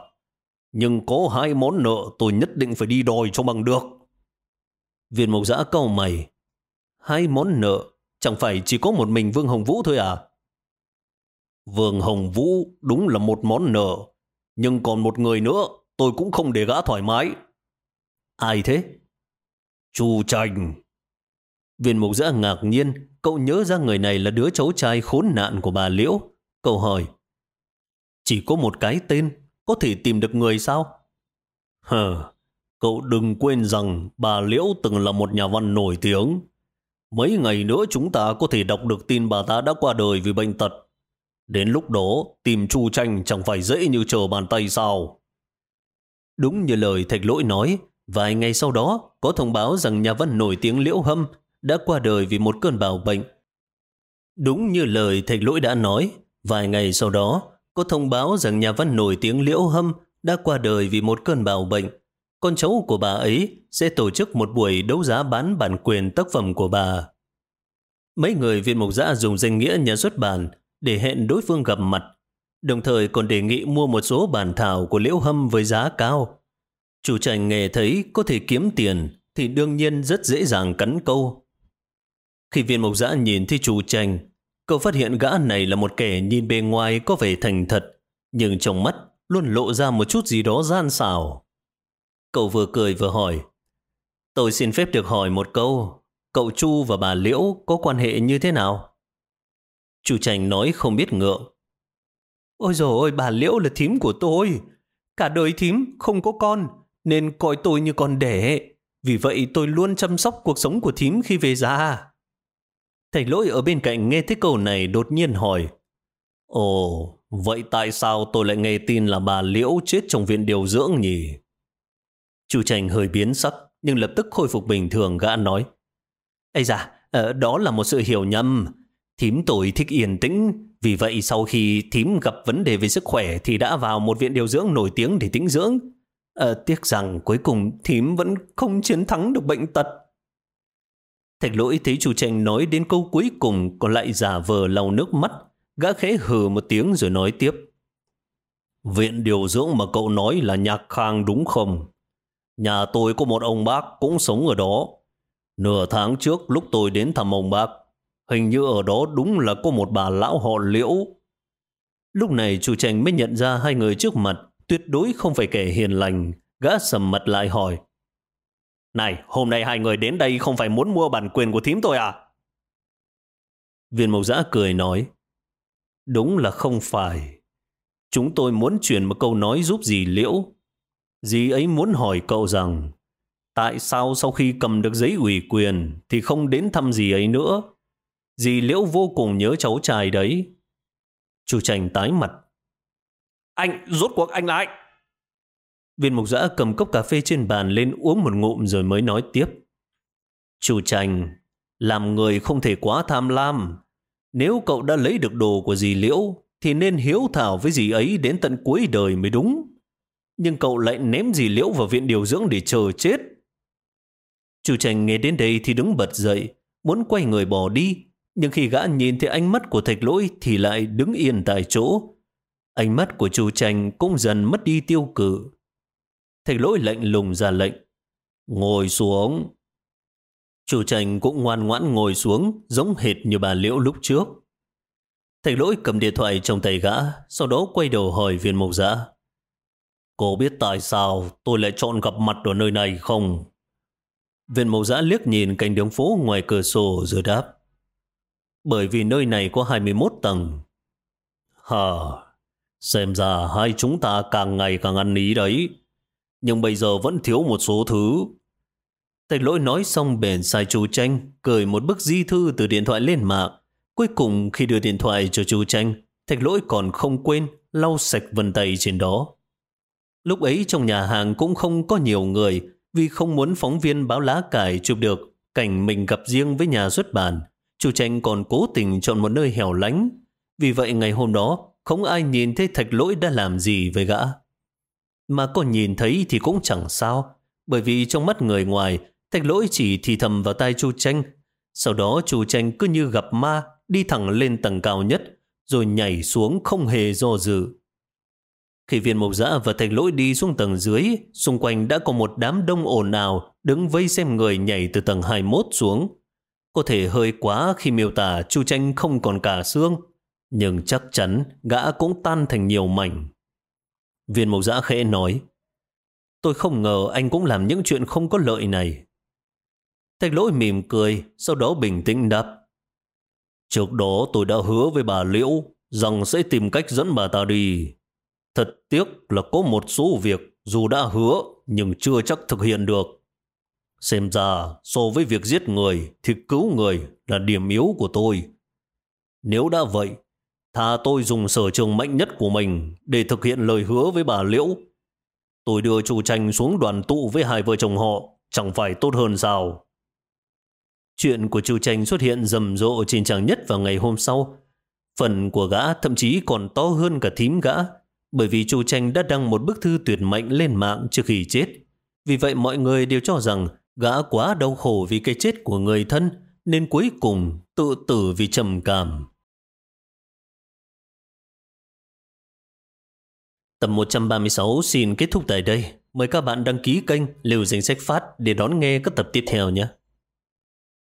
Nhưng có hai món nợ tôi nhất định phải đi đòi cho bằng được. Viên mộc giã cau mày. Hai món nợ, chẳng phải chỉ có một mình Vương Hồng Vũ thôi à? Vương Hồng Vũ đúng là một món nợ. Nhưng còn một người nữa, tôi cũng không để gã thoải mái. Ai thế? Chu Trành. Viên mục giã ngạc nhiên, cậu nhớ ra người này là đứa cháu trai khốn nạn của bà Liễu. Cậu hỏi, chỉ có một cái tên, có thể tìm được người sao? Hờ, cậu đừng quên rằng bà Liễu từng là một nhà văn nổi tiếng. Mấy ngày nữa chúng ta có thể đọc được tin bà ta đã qua đời vì bệnh tật. Đến lúc đó, tìm Chu Tranh chẳng phải dễ như chờ bàn tay sao. Đúng như lời thạch lỗi nói, Vài ngày sau đó, có thông báo rằng nhà văn nổi tiếng Liễu Hâm đã qua đời vì một cơn bào bệnh. Đúng như lời thạch lỗi đã nói, vài ngày sau đó, có thông báo rằng nhà văn nổi tiếng Liễu Hâm đã qua đời vì một cơn bạo bệnh. Con cháu của bà ấy sẽ tổ chức một buổi đấu giá bán bản quyền tác phẩm của bà. Mấy người viên mục giã dùng danh nghĩa nhà xuất bản để hẹn đối phương gặp mặt, đồng thời còn đề nghị mua một số bản thảo của Liễu Hâm với giá cao. Chủ trành nghe thấy có thể kiếm tiền thì đương nhiên rất dễ dàng cắn câu. Khi viên mộc giã nhìn thấy chủ tranh, cậu phát hiện gã này là một kẻ nhìn bề ngoài có vẻ thành thật, nhưng trong mắt luôn lộ ra một chút gì đó gian xảo. Cậu vừa cười vừa hỏi. Tôi xin phép được hỏi một câu. Cậu Chu và bà Liễu có quan hệ như thế nào? Chu Trành nói không biết ngượng. Ôi dồi ôi, bà Liễu là thím của tôi. Cả đời thím không có con, nên coi tôi như con đẻ. Vì vậy tôi luôn chăm sóc cuộc sống của thím khi về già. Thầy lỗi ở bên cạnh nghe thấy câu này đột nhiên hỏi. Ồ, vậy tại sao tôi lại nghe tin là bà Liễu chết trong viện điều dưỡng nhỉ? Chu Tranh hơi biến sắc, nhưng lập tức khôi phục bình thường gã nói. Ây da, ờ, đó là một sự hiểu nhầm. Thím tôi thích yên tĩnh, vì vậy sau khi thím gặp vấn đề về sức khỏe thì đã vào một viện điều dưỡng nổi tiếng để tĩnh dưỡng. À, tiếc rằng cuối cùng thím vẫn không chiến thắng được bệnh tật. Thạch lỗi thấy chủ tranh nói đến câu cuối cùng còn lại giả vờ lau nước mắt. Gã khẽ hừ một tiếng rồi nói tiếp. Viện điều dưỡng mà cậu nói là nhạc khang đúng không? Nhà tôi có một ông bác cũng sống ở đó. Nửa tháng trước lúc tôi đến thăm ông bác, hình như ở đó đúng là có một bà lão họ liễu. Lúc này chủ tranh mới nhận ra hai người trước mặt tuyệt đối không phải kẻ hiền lành. Gã sầm mặt lại hỏi. Này, hôm nay hai người đến đây không phải muốn mua bản quyền của thím tôi à? Viên mộc giã cười nói. Đúng là không phải. Chúng tôi muốn chuyển một câu nói giúp dì Liễu. Dì ấy muốn hỏi cậu rằng tại sao sau khi cầm được giấy ủy quyền thì không đến thăm dì ấy nữa? Dì Liễu vô cùng nhớ cháu trai đấy. Chủ trành tái mặt. Anh, rốt cuộc anh là anh. Viên mục giã cầm cốc cà phê trên bàn lên uống một ngụm rồi mới nói tiếp. Chủ trành, làm người không thể quá tham lam. Nếu cậu đã lấy được đồ của dì Liễu, thì nên hiếu thảo với dì ấy đến tận cuối đời mới đúng. Nhưng cậu lại ném dì Liễu vào viện điều dưỡng để chờ chết. Chủ trành nghe đến đây thì đứng bật dậy, muốn quay người bỏ đi. Nhưng khi gã nhìn thấy ánh mắt của thạch lỗi thì lại đứng yên tại chỗ. Ánh mắt của chủ trành cũng dần mất đi tiêu cự. Thạch lỗi lệnh lùng ra lệnh. Ngồi xuống. Chủ trành cũng ngoan ngoãn ngồi xuống, giống hệt như bà Liễu lúc trước. Thạch lỗi cầm điện thoại trong tay gã, sau đó quay đầu hỏi viên mộc giã. Cô biết tại sao tôi lại chọn gặp mặt ở nơi này không? Viên mộc giã liếc nhìn cảnh đường phố ngoài cửa sổ rồi đáp. Bởi vì nơi này có 21 tầng. Hả, xem ra hai chúng ta càng ngày càng ăn ý đấy nhưng bây giờ vẫn thiếu một số thứ. Thạch lỗi nói xong bèn sai chú tranh, cởi một bức di thư từ điện thoại lên mạng. Cuối cùng khi đưa điện thoại cho chú tranh, thạch lỗi còn không quên lau sạch vân tay trên đó. Lúc ấy trong nhà hàng cũng không có nhiều người vì không muốn phóng viên báo lá cải chụp được cảnh mình gặp riêng với nhà xuất bản. Chú tranh còn cố tình chọn một nơi hẻo lánh. Vì vậy ngày hôm đó không ai nhìn thấy thạch lỗi đã làm gì với gã. Mà còn nhìn thấy thì cũng chẳng sao, bởi vì trong mắt người ngoài, thạch lỗi chỉ thì thầm vào tai Chu Tranh. Sau đó Chu Tranh cứ như gặp ma, đi thẳng lên tầng cao nhất, rồi nhảy xuống không hề do dự. Khi viên mộc giã và thạch lỗi đi xuống tầng dưới, xung quanh đã có một đám đông ồn ào đứng vây xem người nhảy từ tầng 21 xuống. Có thể hơi quá khi miêu tả Chu Tranh không còn cả xương, nhưng chắc chắn gã cũng tan thành nhiều mảnh. Viên mộc giã khẽ nói, tôi không ngờ anh cũng làm những chuyện không có lợi này. Thạch lỗi mỉm cười, sau đó bình tĩnh đáp. Trước đó tôi đã hứa với bà Liễu rằng sẽ tìm cách dẫn bà ta đi. Thật tiếc là có một số việc dù đã hứa nhưng chưa chắc thực hiện được. Xem ra so với việc giết người thì cứu người là điểm yếu của tôi. Nếu đã vậy Thà tôi dùng sở trường mạnh nhất của mình để thực hiện lời hứa với bà Liễu. Tôi đưa chủ tranh xuống đoàn tụ với hai vợ chồng họ, chẳng phải tốt hơn sao? Chuyện của chủ tranh xuất hiện rầm rộ trên trang nhất vào ngày hôm sau. Phần của gã thậm chí còn to hơn cả thím gã, bởi vì chủ tranh đã đăng một bức thư tuyệt mệnh lên mạng trước khi chết. Vì vậy mọi người đều cho rằng gã quá đau khổ vì cái chết của người thân, nên cuối cùng tự tử vì trầm cảm. Tập 136 xin kết thúc tại đây. Mời các bạn đăng ký kênh Liều Danh Sách Phát để đón nghe các tập tiếp theo nhé.